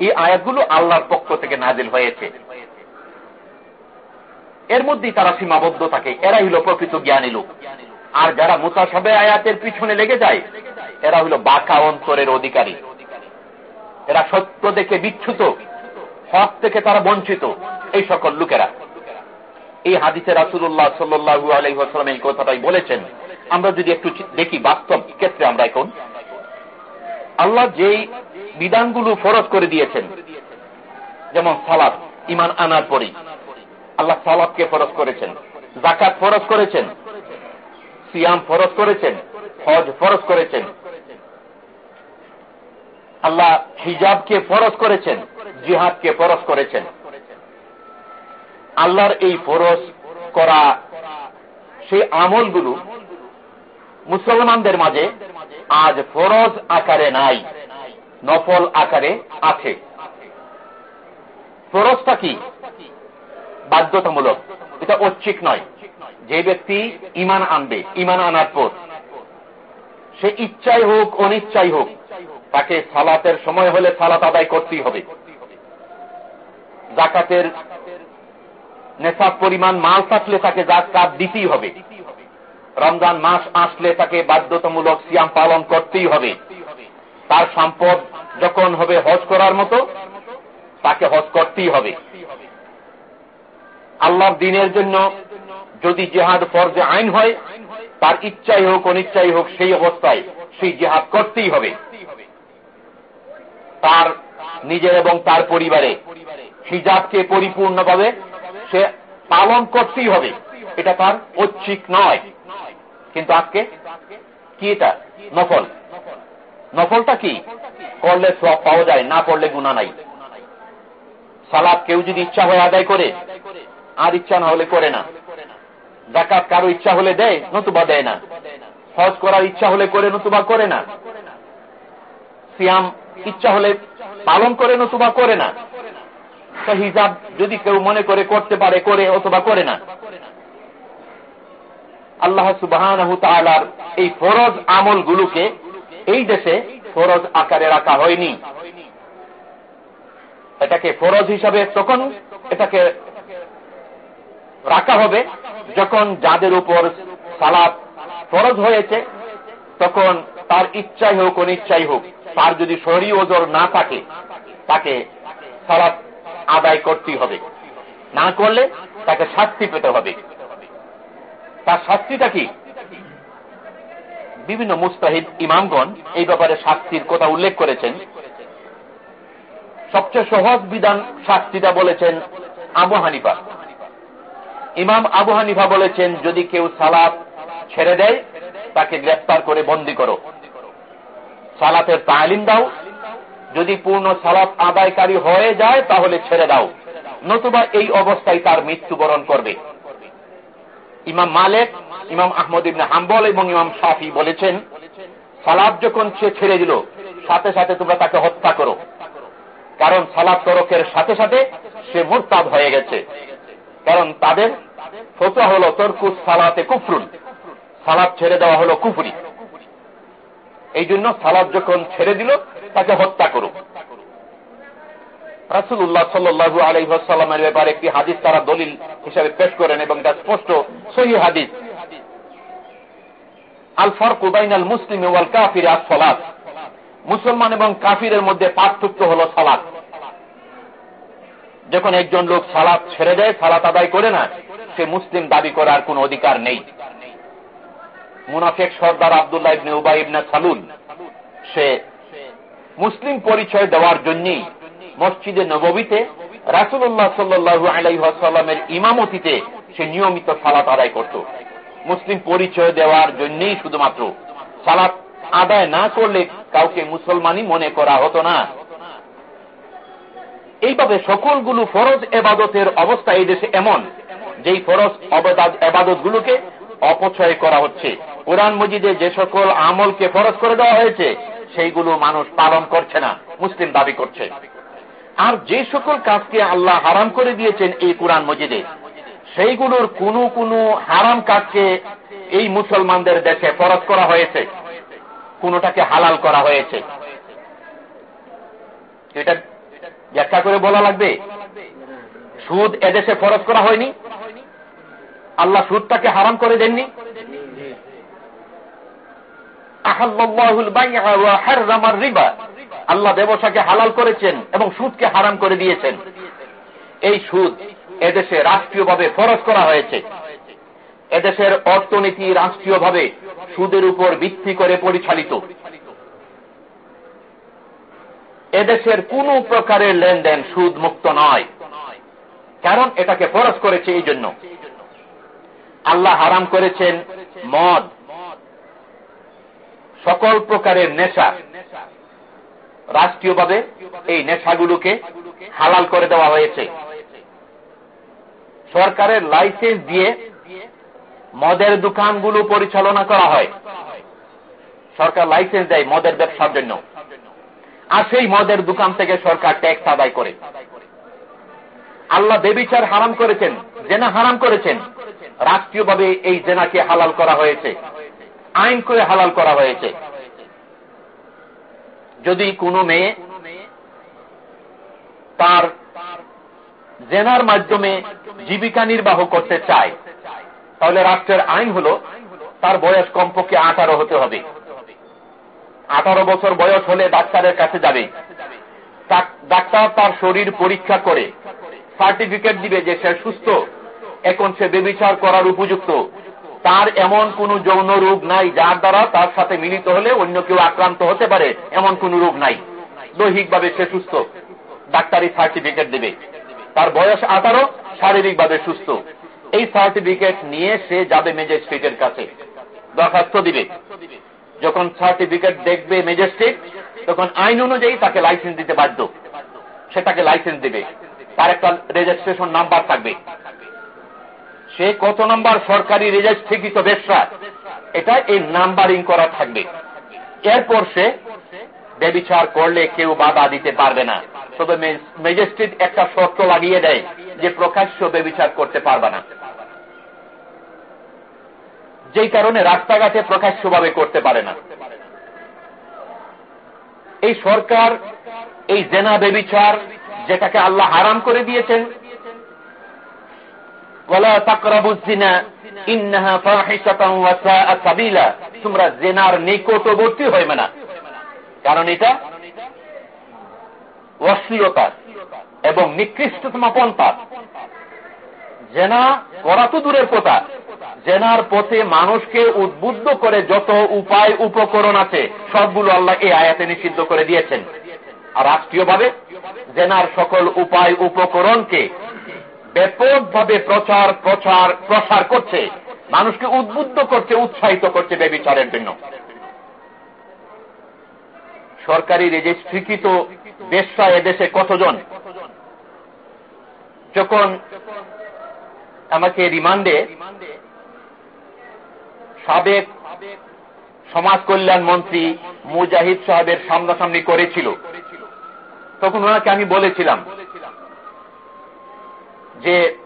এই আয়াতগুলো আল্লাহর পক্ষ থেকে নাজিল হয়েছে। এর মধ্যেই তারা সীমাবদ্ধ থাকে। এরাই হলো প্রকৃত জ্ঞানী লোক। আর যারা মুতাসবে আয়াতের পিছনে লেগে যায়, এরা হলো বাঁকা অন্তরের অধিকারী। এরা সত্য দেখে বিচ্ছুত, হক থেকে তারা বঞ্চিত, এই সকল লোকেরা। এই হাদিসে রাসুল্লাহ সাল্লু আলহিহাস্লাম এই কথাটাই বলেছেন। আমরা যদি একটু দেখি বাস্তব ক্ষেত্রে আমরা এখন। আল্লাহ যেই বিধানগুলো ফরজ করে দিয়েছেন, যেমন সালাদ ইমান আনার পরেই। আল্লাহ সালাদকে ফরজ করেছেন জাকাত ফরজ করেছেন, সিয়াম ফরজ করেছেন, হজ ফরজ করেছেন। আল্লাহ হিজাবকে ফরজ করেছেন, জিহাদকে ফরজ করেছেন। আল্লাহর এই ফরজ করা সেই আমলগুলো মুসলমানদের মাঝে আজ ফরজ আকারে নাই, নফল আকারে আছে। ফরজটা কি? বাধ্যতামূলক। এটা ঐচ্ছিক নয়। যে ব্যক্তি ইমান আনবে ইমান আনার পর। সে ইচ্ছাই হোক, অনিচ্ছাই হোক, তাকে সালাতের সময় হলে সালাত আদায় করতেই হবে। জাকাতের নেশাব পরিমাণ মাল থাকলে তাকে জাকাত দিতেই হবে। রমজান মাস আসলে তাকে বাধ্যতামূলক সিয়াম পালন করতেই হবে। তার সম্পদ যখন হবে হজ করার মতো, তাকে হজ করতেই হবে। আল্লাহর দিনের জন্য যদি জেহাদ ফরজে আইন হয়, তার ইচ্ছাই হোক, অনিচ্ছাই হোক, সেই অবস্থায় সেই জেহাদ করতেই হবে। তার নিজের এবং তার পরিবারে হিজাবকে পরিপূর্ণভাবে সে পালন করতেই হবে। এটা তার ঐচ্ছিক নয়। কিন্তু আজকে কি এটা? নফল। নফলটা কি? করলে সব পাওয়া যায়, না পড়লে গুণা নাই। সালাদ কেউ যদি ইচ্ছা হয় আদায় করে, আর ইচ্ছা না হলে করে না। জাকাত কারও ইচ্ছা হলে দেয়, নতুবা দেয় না। হজ করার ইচ্ছা হলে করে, নতুবা করে না। সিয়াম ইচ্ছা হলে পালন করে, নতুবা করে না। তো হিসাব যদি কেউ মনে করে, করতে পারে, করে অথবা করে না। আল্লাহ সুবাহ এই ফরজ আমলগুলোকে এই দেশে ফরজ আকারে রাখা হয়নি। এটাকে ফরজ হিসাবে তখন এটাকে রাখা হবে, যখন যাদের উপর সালাদ ফরজ হয়েছে, তখন তার ইচ্ছাই হোক, অনিচ্ছাই হোক, তার যদি শরী ওজোর না থাকে, তাকে সালাদ আদায় করতেই হবে। না করলে তাকে শাস্তি পেতে হবে। তার শাস্তিটা কি? বিভিন্ন মুস্তাহিদ ইমামগণ এই ব্যাপারে শাস্তির কথা উল্লেখ করেছেন। সবচেয়ে সহজ বিধান শাস্তিটা বলেছেন আবু হানিফা। ইমাম আবু হানিফা বলেছেন, যদি কেউ সালাত ছেড়ে দেয়, তাকে গ্রেপ্তার করে বন্দি করো। সালাতের তালিম দাও। যদি পূর্ণ সালাত আদায়কারী হয়ে যায়, তাহলে ছেড়ে দাও। নতুবা এই অবস্থায় তার মৃত্যুবরণ করবে। ইমাম মালেক, ইমাম আহমদ ইবনে হাম্বল এবং ইমাম শাফি বলেছেন, সালাদ যখন সে ছেড়ে দিল, সাথে সাথে তোমরা তাকে হত্যা করো। কারণ সালাদ তরকের সাথে সাথে সে মোরতাদ হয়ে গেছে। কারণ তাদের ফতোয়া হল তরকুস সালাতে কুফরুন। সালাদ ছেড়ে দেওয়া হলো কুফরি। এই জন্য সালাদ যখন ছেড়ে দিল, তাকে হত্যা করো রাসুল্লাহ সাল্লু আলহামের ব্যাপারে একটি হাদিস তারা দলিল হিসাবে পেশ করেন এবং এটা স্পষ্ট, সহি হাদিস। আল ফরক উবাইনাল মুসলিম ওয়াল কাফির আস সলাদ মুসলমান এবং কাফিরের মধ্যে পার্থক্য হল সালাদ যখন একজন লোক সালাদ ছেড়ে দেয়, সালাত আদায় করে না, সে মুসলিম দাবি করার কোন অধিকার নেই। মুনাফেক সর্দার আবদুল্লাহ ইবনে উবাই ইবনে সালুন, সে মুসলিম পরিচয় দেওয়ার জন্যই মসজিদে নবীতে রাসুল্লাহ সাল্লু আলাইসাল্লামের ইমামতিতে সে নিয়মিত সালাত আদায় করত। মুসলিম পরিচয় দেওয়ার জন্যই শুধুমাত্র সালাত আদায় না করলে কাউকে মুসলমানই মনে করা হতো না। এইভাবে সকলগুলো ফরজ এবাদতের অবস্থা এই দেশে এমন, যেই ফরজ এবাদত গুলোকে অপচয় করা হচ্ছে। কোরআন মজিদে যে সকল আমলকে ফরজ করে দেওয়া হয়েছে, সেইগুলো মানুষ পালন করছে না, মুসলিম দাবি করছে। আর যে সকল কাজকে আল্লাহ হারাম করে দিয়েছেন এই কোরআন মজিদে, সেইগুলোর কোনো কোনো হারাম কাজকে এই মুসলমানদের দেশে ফরজ করা হয়েছে, কোনটাকে হালাল করা হয়েছে। এটা ব্যাখ্যা করে বলা লাগবে, সুদ এদেশে ফরজ করা হয়নি, আল্লাহ সুদটাকে হারাম করে দেননি। আল্লাহ ব্যবসাকে হালাল করেছেন এবং সুদকে হারাম করে দিয়েছেন। এই সুদ এদেশে রাষ্ট্রীয়ভাবে ফরজ করা হয়েছে। এদেশের অর্থনীতি রাষ্ট্রীয়ভাবে সুদের উপর ভিত্তি করে পরিচালিত। এদেশের কোন প্রকারের লেনদেন সুদ মুক্ত নয়। কারণ এটাকে ফরজ করেছে এই জন্য। আল্লাহ হারাম করেছেন মদ। সকল প্রকারের নেশা রাষ্ট্রীয়ভাবে এই নেশাগুলোকে হালাল করে দেওয়া হয়েছে। সরকারের লাইসেন্স দিয়ে মদের দোকানগুলো পরিচালনা করা হয়। সরকার লাইসেন্স দেয় মদের ব্যবসার জন্য। আর সেই মদের দোকান থেকে সরকার ট্যাক্স আদায় করে। আল্লাহ বেবিচার হারাম করেছেন, জেনা হারাম করেছেন। রাষ্ট্রীয়ভাবে এই জেনাকে হালাল করা হয়েছে। আইন করে হালাল করা হয়েছে। যদি কোনো মেয়ে তার জেনার মাধ্যমে জীবিকা নির্বাহ করতে চায়, তাহলে রাষ্ট্রের আইন হল তার বয়স কমপক্ষে আঠারো হতে হবে। আঠারো বছর বয়স হলে ডাক্তারের কাছে যাবে। ডাক্তার তার শরীর পরীক্ষা করে, সার্টিফিকেট দিবে যে সে সুস্থ, এখন সে বেবিচার করার উপযুক্ত। তার এমন কোন যৌন রোগ নাই, যার দ্বারা তার সাথে মিলিত হলে অন্য কেউ আক্রান্ত হতে পারে, এমন কোন রোগ নাই। দৈহিকভাবে সে সুস্থ। ডাক্তারি সার্টিফিকেট দেবে। তার বয়স আঠারো, শারীরিকভাবে সুস্থ। এই সার্টিফিকেট নিয়ে সে যাবে ম্যাজিস্ট্রেটের কাছে। দরখাস্ত দিবে। যখন সার্টিফিকেট দেখবে ম্যাজিস্ট্রেট, তখন আইন অনুযায়ী তাকে লাইসেন্স দিতে বাধ্য। সে তাকে লাইসেন্স দেবে। তার একটা রেজিস্ট্রেশন নাম্বার থাকবে। সে কত নাম্বার সরকারি রেজিস্ট্রিকৃত ব্যবসা এটা এই নাম্বারিং করা থাকবে। এরপর সে ব্যবচার করলে কেউ বাধা দিতে পারবে না। তবে ম্যাজিস্ট্রেট একটা শর্ত লাগিয়ে দেয় যে প্রকাশ্য ব্যবচার করতে পারবে না। যেই কারণে রাস্তাঘাটে প্রকাশ্যভাবে করতে পারে না। এই সরকার, এই জেনা বেবিচার যেটাকে আল্লাহ হারাম করে দিয়েছেন তোমরা জেনার নিকটবর্তী হইবে না। কারণ এটা অশ্লীলতা এবং নিকৃষ্টতম পন্থা জেনা করা তো দূরের কথা। জেনার পথে মানুষকে উদ্বুদ্ধ করে যত উপায় উপকরণ আছে, সবগুলো আল্লাহ এই আয়াতে নিষিদ্ধ করে দিয়েছেন। আর রাষ্ট্রীয়ভাবে জেনার সকল উপায় উপকরণকে ব্যাপকভাবে প্রচার প্রচার, প্রসার করছে। মানুষকে উদ্বুদ্ধ করছে, উৎসাহিত করছে বেবিচারের জন্য। সরকারি রেজিস্ট্রিকৃত বেশ্যা এদেশে কতজন? যখন আমাকে রিমান্ডে সাবেক সমাজ কল্যাণ মন্ত্রী মুজাহিদ সাহেবের সামনাসামনি করেছিল, তখন ওনাকে আমি বলেছিলাম যে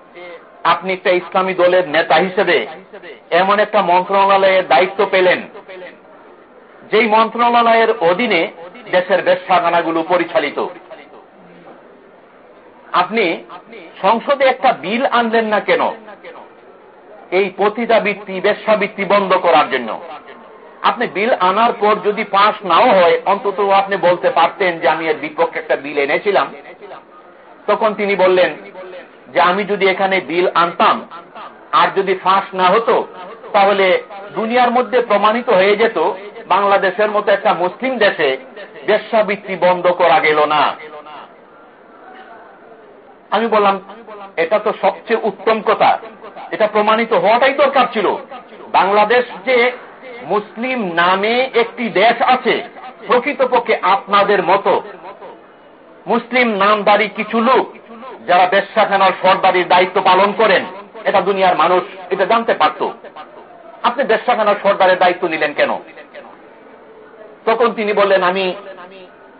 আপনি একটা ইসলামী দলের নেতা হিসেবে এমন একটা মন্ত্রণালয়ের দায়িত্ব পেলেন, যেই মন্ত্রণালয়ের অধীনে দেশের ব্যবসাখানাগুলো পরিচালিত। আপনি সংসদে একটা বিল আনলেন না কেন? এই পতিতাবৃত্তি ব্যবসাবৃত্তি বন্ধ করার জন্য। আপনি বিল আনার পর যদি পাশ নাও হয়, অন্তত আপনি বলতে পারতেন যে আমি এর বিপক্ষে একটা বিল এনেছিলাম। তখন তিনি বললেন যে আমি যদি এখানে বিল আনতাম, আর যদি ফাঁস না হতো, তাহলে দুনিয়ার মধ্যে প্রমাণিত হয়ে যেত, বাংলাদেশের মতো একটা মুসলিম দেশে ব্যবসাবৃত্তি বন্ধ করা গেল না। আমি বললাম, এটা তো সবচেয়ে উত্তম কথা। এটা প্রমাণিত হওয়াটাই দরকার ছিল। বাংলাদেশ যে মুসলিম নামে একটি দেশ আছে, প্রকৃতপক্ষে আপনাদের মতো। মুসলিম নামদারি কিছু লোক যারা বেশাখানার সর্দারির দায়িত্ব পালন করেন, এটা দুনিয়ার মানুষ, এটা জানতে পারত। আপনি বেশাখানার সর্দারের দায়িত্ব নিলেন কেন? তখন তিনি বললেন, আমি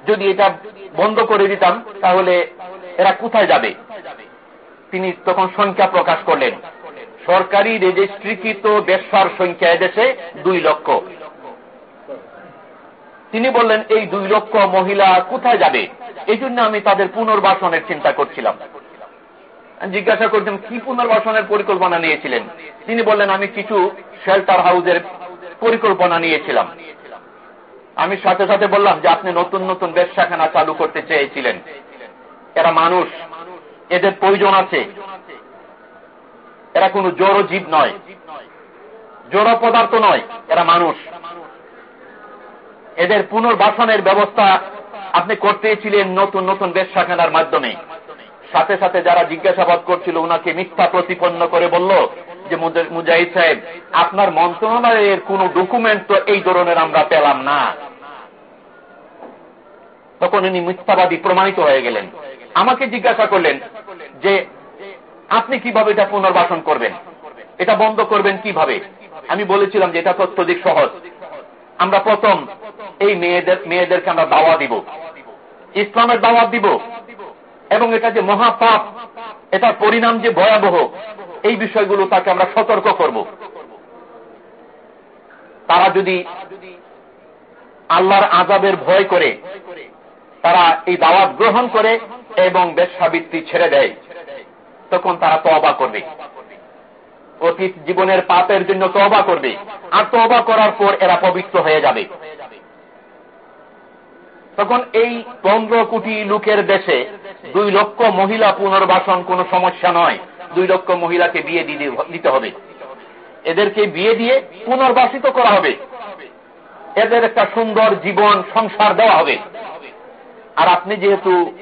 যদি এটা বন্ধ করে দিতাম, তাহলে এরা কোথায় যাবে? তিনি তখন সংখ্যা প্রকাশ করলেন। সরকারি রেজিস্ট্রিকৃত ব্যবসার সংখ্যা এদেশে দুই লক্ষ। তিনি বললেন, এই দুই লক্ষ মহিলা কোথায় যাবে? এই জন্য আমি তাদের পুনর্বাসনের চিন্তা করছিলাম। জিজ্ঞাসা করছেন কি পুনর্বাসনের পরিকল্পনা নিয়েছিলেন? তিনি বললেন, আমি কিছু শেল্টার হাউসের পরিকল্পনা নিয়েছিলাম। আমি সাথে সাথে বললাম যে, আপনি নতুন নতুন ব্যবসাখানা চালু করতে চেয়েছিলেন। এরা মানুষ, এদের প্রয়োজন আছে। এরা কোনো জড় জীব নয়। জড় পদার্থ নয়, এরা মানুষ। এদের পুনর্বাসনের ব্যবস্থা আপনি করতেছিলেন নতুন নতুন ব্যবসাখানার মাধ্যমে। সাথে সাথে যারা জিজ্ঞাসাবাদ করছিল ওনাকে মিথ্যা প্রতিপন্ন করে বলল যে মুজাহিদ সাহেব, আপনার মন্ত্রণালয়ের কোন ডকুমেন্ট তো এই ধরনের আমরা পেলাম না। তখন উনি মিথ্যাবাদী প্রমাণিত হয়ে গেলেন। আমাকে জিজ্ঞাসা করলেন যে, আপনি কীভাবে এটা পুনর্বাসন করবেন? এটা বন্ধ করবেন কীভাবে? আমি বলেছিলাম যে, এটা তথ্যদিক সহজ। আমরা প্রথম এই মেয়েদের মেয়েদেরকে আমরা দাওয়া দিব। ইসলামের দাওয়াত দিব। এবং এটা যে মহাপাপ, এটার পরিণাম যে ভয়াবহ, এই বিষয়গুলো তাকে আমরা সতর্ক করব। তারা যদি আল্লাহর আজাবের ভয় করে, তারা এই দাওয়াত গ্রহণ করে এবং ব্যবসাবৃত্তি ছেড়ে দেয়, তখন তারা তবা করবে। অতীত জীবনের পাপের জন্য তবা করবে। আর তবা করার পর এরা পবিত্র হয়ে যাবে। তখন এই পনেরো কোটি লোকের দেশে দুই লক্ষ মহিলা পুনর্বাসন কোন সমস্যা নয়। দুই লক্ষ মহিলাকে বিয়ে দিতে হবে। এদেরকে বিয়ে দিয়ে পুনর্বাসিত করা হবে। এদের একটা সুন্দর জীবন, সংসার দেওয়া হবে। আর আপনি যেহেতু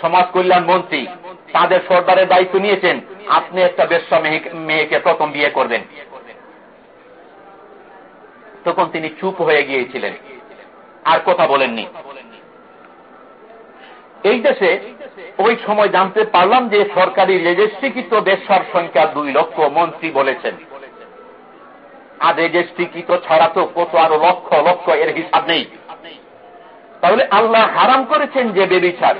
সমাজ কল্যাণ মন্ত্রী, তাদের সরকারের দায়িত্ব নিয়েছেন আপনি একটা বেশ্যা মেয়েকে প্রথম বিয়ে করবেন। তখন তিনি চুপ হয়ে গিয়েছিলেন। আর কথা বলেননি। এই দেশে ওই সময় জানতে পারলাম যে সরকারি রেজিস্ট্রিকৃত বেশ্যার সংখ্যা দুই লক্ষ মন্ত্রী বলেছেন। আর রেজিস্ট্রিকৃত ছাড়া তো কত আরও লক্ষ লক্ষ এর হিসাব নেই। তাহলে আল্লাহ হারাম করেছেন যে বেবিচার।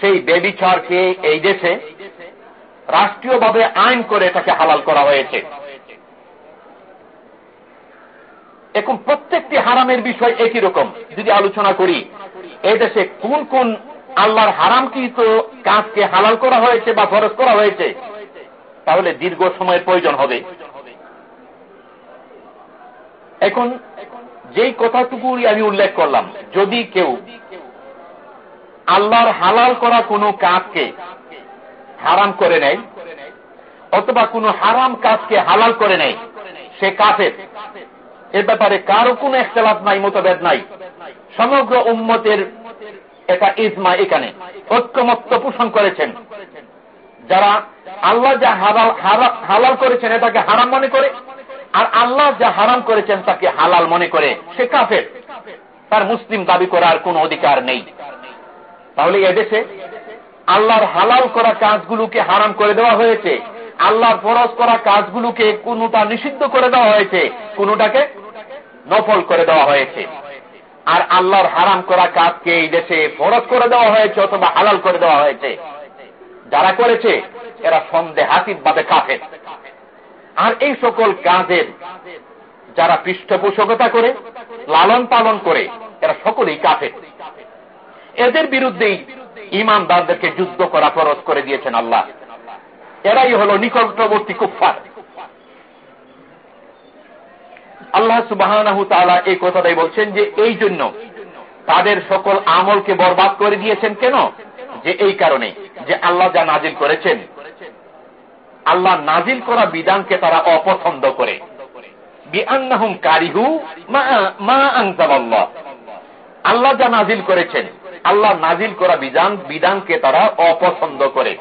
সেই বেবিচারকে এই দেশে রাষ্ট্রীয়ভাবে আইন করে এটাকে হালাল করা হয়েছে। এখন প্রত্যেকটি হারামের বিষয় একই রকম। যদি আলোচনা করি, এই দেশে কোন কোন আল্লাহর হারামকৃত কাজকে হালাল করা হয়েছে বা ফরজ করা হয়েছে, তাহলে দীর্ঘ সময়ের প্রয়োজন হবে। এখন যেই কথাটুকুই আমি উল্লেখ করলাম, যদি কেউ আল্লাহর হালাল করা কোনো কাজকে হারাম করে নেয়, অথবা কোনো হারাম কাজকে হালাল করে নেয়, সে কাফের। এর ব্যাপারে কারও কোনো একতলাপ নাই, মতভেদ নাই। সমগ্র উম্মতের এটা ইজমা এখানে। ঐক্যমত্য পোষণ করেছেন। যারা আল্লাহ যা হালাল করেছেন, এটাকে হারাম মনে করে, আর আল্লাহ যা হারাম করেছেন, তাকে হালাল মনে করে। সে কাফের। তার মুসলিম দাবি করার কোন অধিকার নেই। তাহলে এদেশে আল্লাহর হালাল করা কাজগুলোকে হারাম করে দেওয়া হয়েছে। আল্লাহর ফরজ করা কাজগুলোকে কোনটা নিষিদ্ধ করে দেওয়া হয়েছে, কোনটাকে নফল করে দেওয়া হয়েছে। আর আল্লাহর হারাম করা কাজকে এই দেশে ফরজ করে দেওয়া হয়েছে অথবা হালাল করে দেওয়া হয়েছে। যারা করেছে, এরা সন্দেহাতীত ভাবে কাফের। আর এই সকল কাজের যারা পৃষ্ঠপোষকতা করে, লালন পালন করে, এরা সকলেই কাফের। এদের বিরুদ্ধেই ইমানদারদেরকে যুদ্ধ করা ফরজ করে দিয়েছেন আল্লাহ। এরাই হল নিকটবর্তী কুফার আল্লাহ সুবাহ এই কথাটাই বলছেন যে, এই জন্য তাদের সকল আমলকে বরবাদ করে দিয়েছেন কেন? যে এই কারণে যে আল্লাহ যা নাজিল করেছেন, আল্লাহ নাজিল করা বিধানকে তারা অপছন্দ করে। কারিহু মা আল্লাহ যা নাজিল করেছেন আল্লাহ নাজিল করা বিধান, বিধানকে তারা অপছন্দ করে।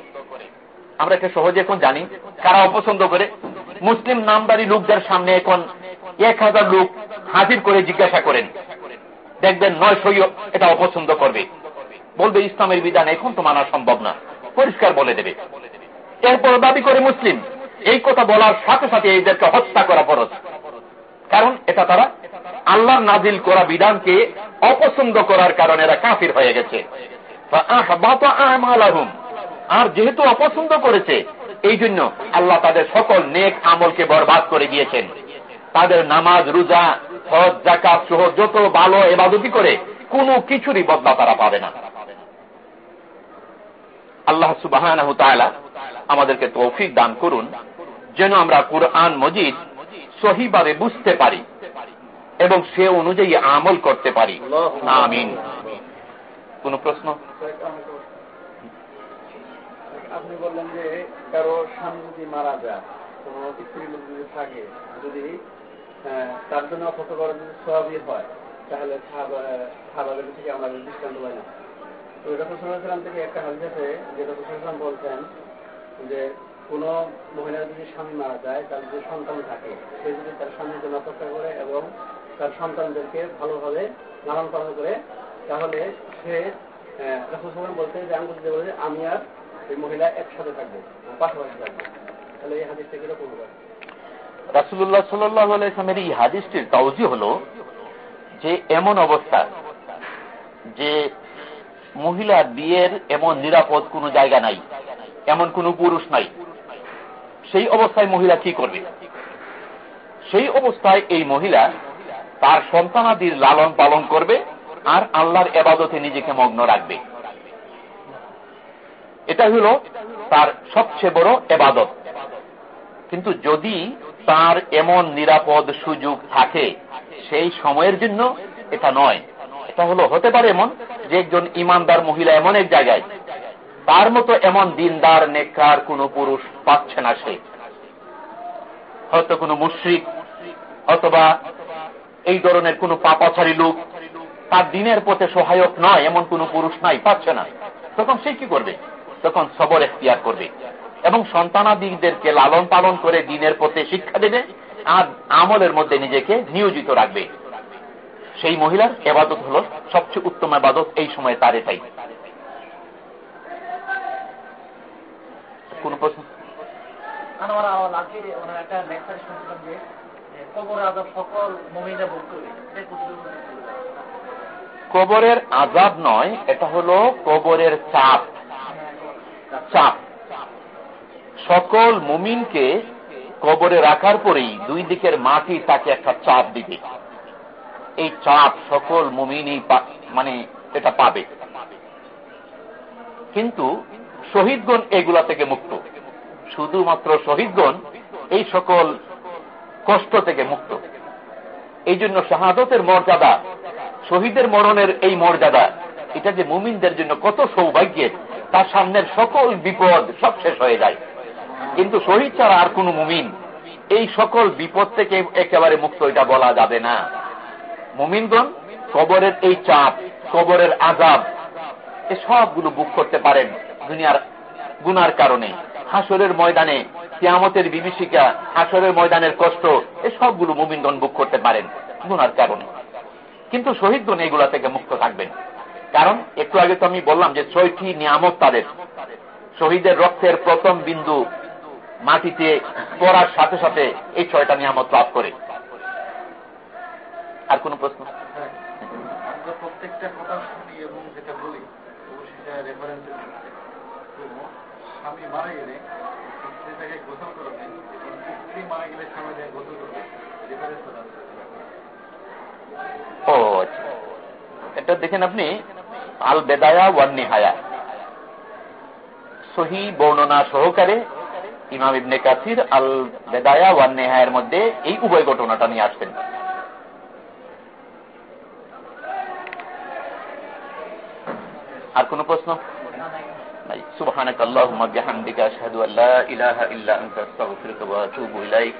আমরা এটা সহজে এখন জানি। কারা অপছন্দ করে? মুসলিম নামদারি লোকদের সামনে এখন এক হাজার লোক হাজির করে জিজ্ঞাসা করেন। দেখবেন নয় সই এটা অপছন্দ করবে। বলবে, ইসলামের বিধান এখন তো মানা সম্ভব না। পরিষ্কার বলে দেবে। এরপর দাবি করে মুসলিম, এই কথা বলার সাথে সাথে এদেরকে হত্যা করা ফরজ। কারণ এটা তারা আল্লাহ নাজিল করা বিধানকে অপছন্দ করার কারণে এরা কাফির হয়ে গেছে। আর যেহেতু অপছন্দ করেছে এই জন্য আল্লাহ তাদের সকল নেক আমলকে বরবাদ করে দিয়েছেন। তাদের নামাজ, রোজা, হজ জাকাত সহ যত ভালো এবাদতি করে, কোনো কিছুরই বদলা তারা পাবে না। আল্লাহ সুবাহ আমাদেরকে তৌফিক দান করুন। যেন আমরা কোরআন মজিদ সহিভাবে বুঝতে পারি এবং সে অনুযায়ী আমল করতে পারি। আমিন। কোন প্রশ্ন? আপনি বললেন যে কারও স্বামী যদি মারা যায় স্ত্রী লোক যদি থাকে, যদি তার জন্য অপত করা যদি সবই হয়, তাহলে খাবারের থেকে আমরা দৃষ্টান্ত পাই না? তো রসুলাম থেকে একটা হাদিস আছে যে রসুলাম বলছেন যে কোন মহিলা যদি স্বামী মারা যায়, তার যদি সন্তান থাকে, সে যদি তার করে এবং তার সন্তানদেরকে ভালোভাবে লালন পালন করে, তাহলে সে বলতে যে আমি বলতে বলে, আমি আর মহিলা একসাথে পাশাপাশি তাহলে এই হাদিসটা রাসুল্লাহ এই হাদিসটির হল যে এমন অবস্থা যে মহিলার বিয়ের এমন নিরাপদ কোন জায়গা নাই, এমন কোন পুরুষ নাই। সেই অবস্থায় মহিলা কি করবে? সেই অবস্থায় এই মহিলা তার সন্তানাদির লালন পালন করবে আর আল্লাহর এবাদতে নিজেকে মগ্ন রাখবে। এটা হল তার সবচেয়ে বড় এবাদত। কিন্তু যদি তার এমন নিরাপদ সুযোগ থাকে, সেই সময়ের জন্য এটা নয়। এটা হলো, হতে পারে এমন যে একজন ইমানদার মহিলা এমন এক জায়গায় তার মতো এমন দিনদার নেককার কোন পুরুষ পাচ্ছে না সে। হয়তো কোনো মুশ্রিক, অথবা এই ধরনের কোন পাপাচারী লোক তার দিনের পথে সহায়ক নয়, এমন কোন পুরুষ নাই, পাচ্ছে না। তখন সে কি করবে? তখন সবর এখতিয়ার করবে। এবং সন্তানাদিদেরকে লালন পালন করে দিনের পথে শিক্ষা দেবে আর আমলের মধ্যে নিজেকে নিয়োজিত রাখবে। সেই মহিলার এবাদত হল সবচেয়ে উত্তম এবাদত এই সময় তার এটাই। কোন প্রশ্ন? কবরের আজাব নয় এটা হলো কবরের চাপ। চাপ। সকল মুমিনকে কবরে রাখার পরেই দুই দিকের মাটি তাকে একটা চাপ দিবে। এই চাপ সকল মুমিনই মানে এটা পাবে। কিন্তু শহীদগণ এগুলা থেকে মুক্ত। শুধুমাত্র শহীদগণ এই সকল কষ্ট থেকে মুক্ত। এই জন্য শাহাদতের মর্যাদা, শহীদের মরণের এই মর্যাদা, এটা যে মুমিনদের জন্য কত সৌভাগ্যের তার সামনের সকল বিপদ সব শেষ হয়ে যায়। কিন্তু শহীদ ছাড়া আর কোন মুমিন, এই সকল বিপদ থেকে একেবারে মুক্ত এটা বলা যাবে না। মুমিনগণ, কবরের এই চাপ, কবরের আজাব এ সবগুলো বুক করতে পারেন। দুনিয়ার গুনার কারণে, হাসরের ময়দানে, কিয়ামতের বিভীষিকা, হাসরের ময়দানের কষ্ট এ সবগুলো মুমিনগণ বুক করতে পারেন গুনার কারণে। কিন্তু শহীদগণ এগুলা থেকে মুক্ত থাকবেন। কারণ, একটু আগে তো আমি বললাম যে ছয়টি নিয়ামক তাদের। শহীদের রক্তের প্রথম বিন্দু মাটিতে পড়ার সাথে সাথে এই ছয়টা নিয়ামত লাভ করে। আর কোন প্রশ্ন? প্রত্যেকটা কথা শুনি এবং যেটা বলি সেটা রেফারেন্স স্বামী মারা গেলে স্ত্রীটাকে গোসল করবে স্ত্রী মারা গেলে স্বামী গোসল করবে। রেফারেন্স ও আচ্ছা। এটা দেখেন আপনি আল বেদায়া ওয়ান নিহায়া সহি বর্ণনা সহকারে ইমাম ইবনে কাসির আল বেদায়া ওয়ান নেহায়ের মধ্যে এই উভয় ঘটনাটা নিয়ে আসবেন। আর কোন প্রশ্ন? নাই সুবহানাক আল্লাহুম্মা বিহামদিকা আশহাদু আল্লা ইলাহা ইল্লা আনতা আস্তাগফিরুকা ওয়া আতুবু ইলাইক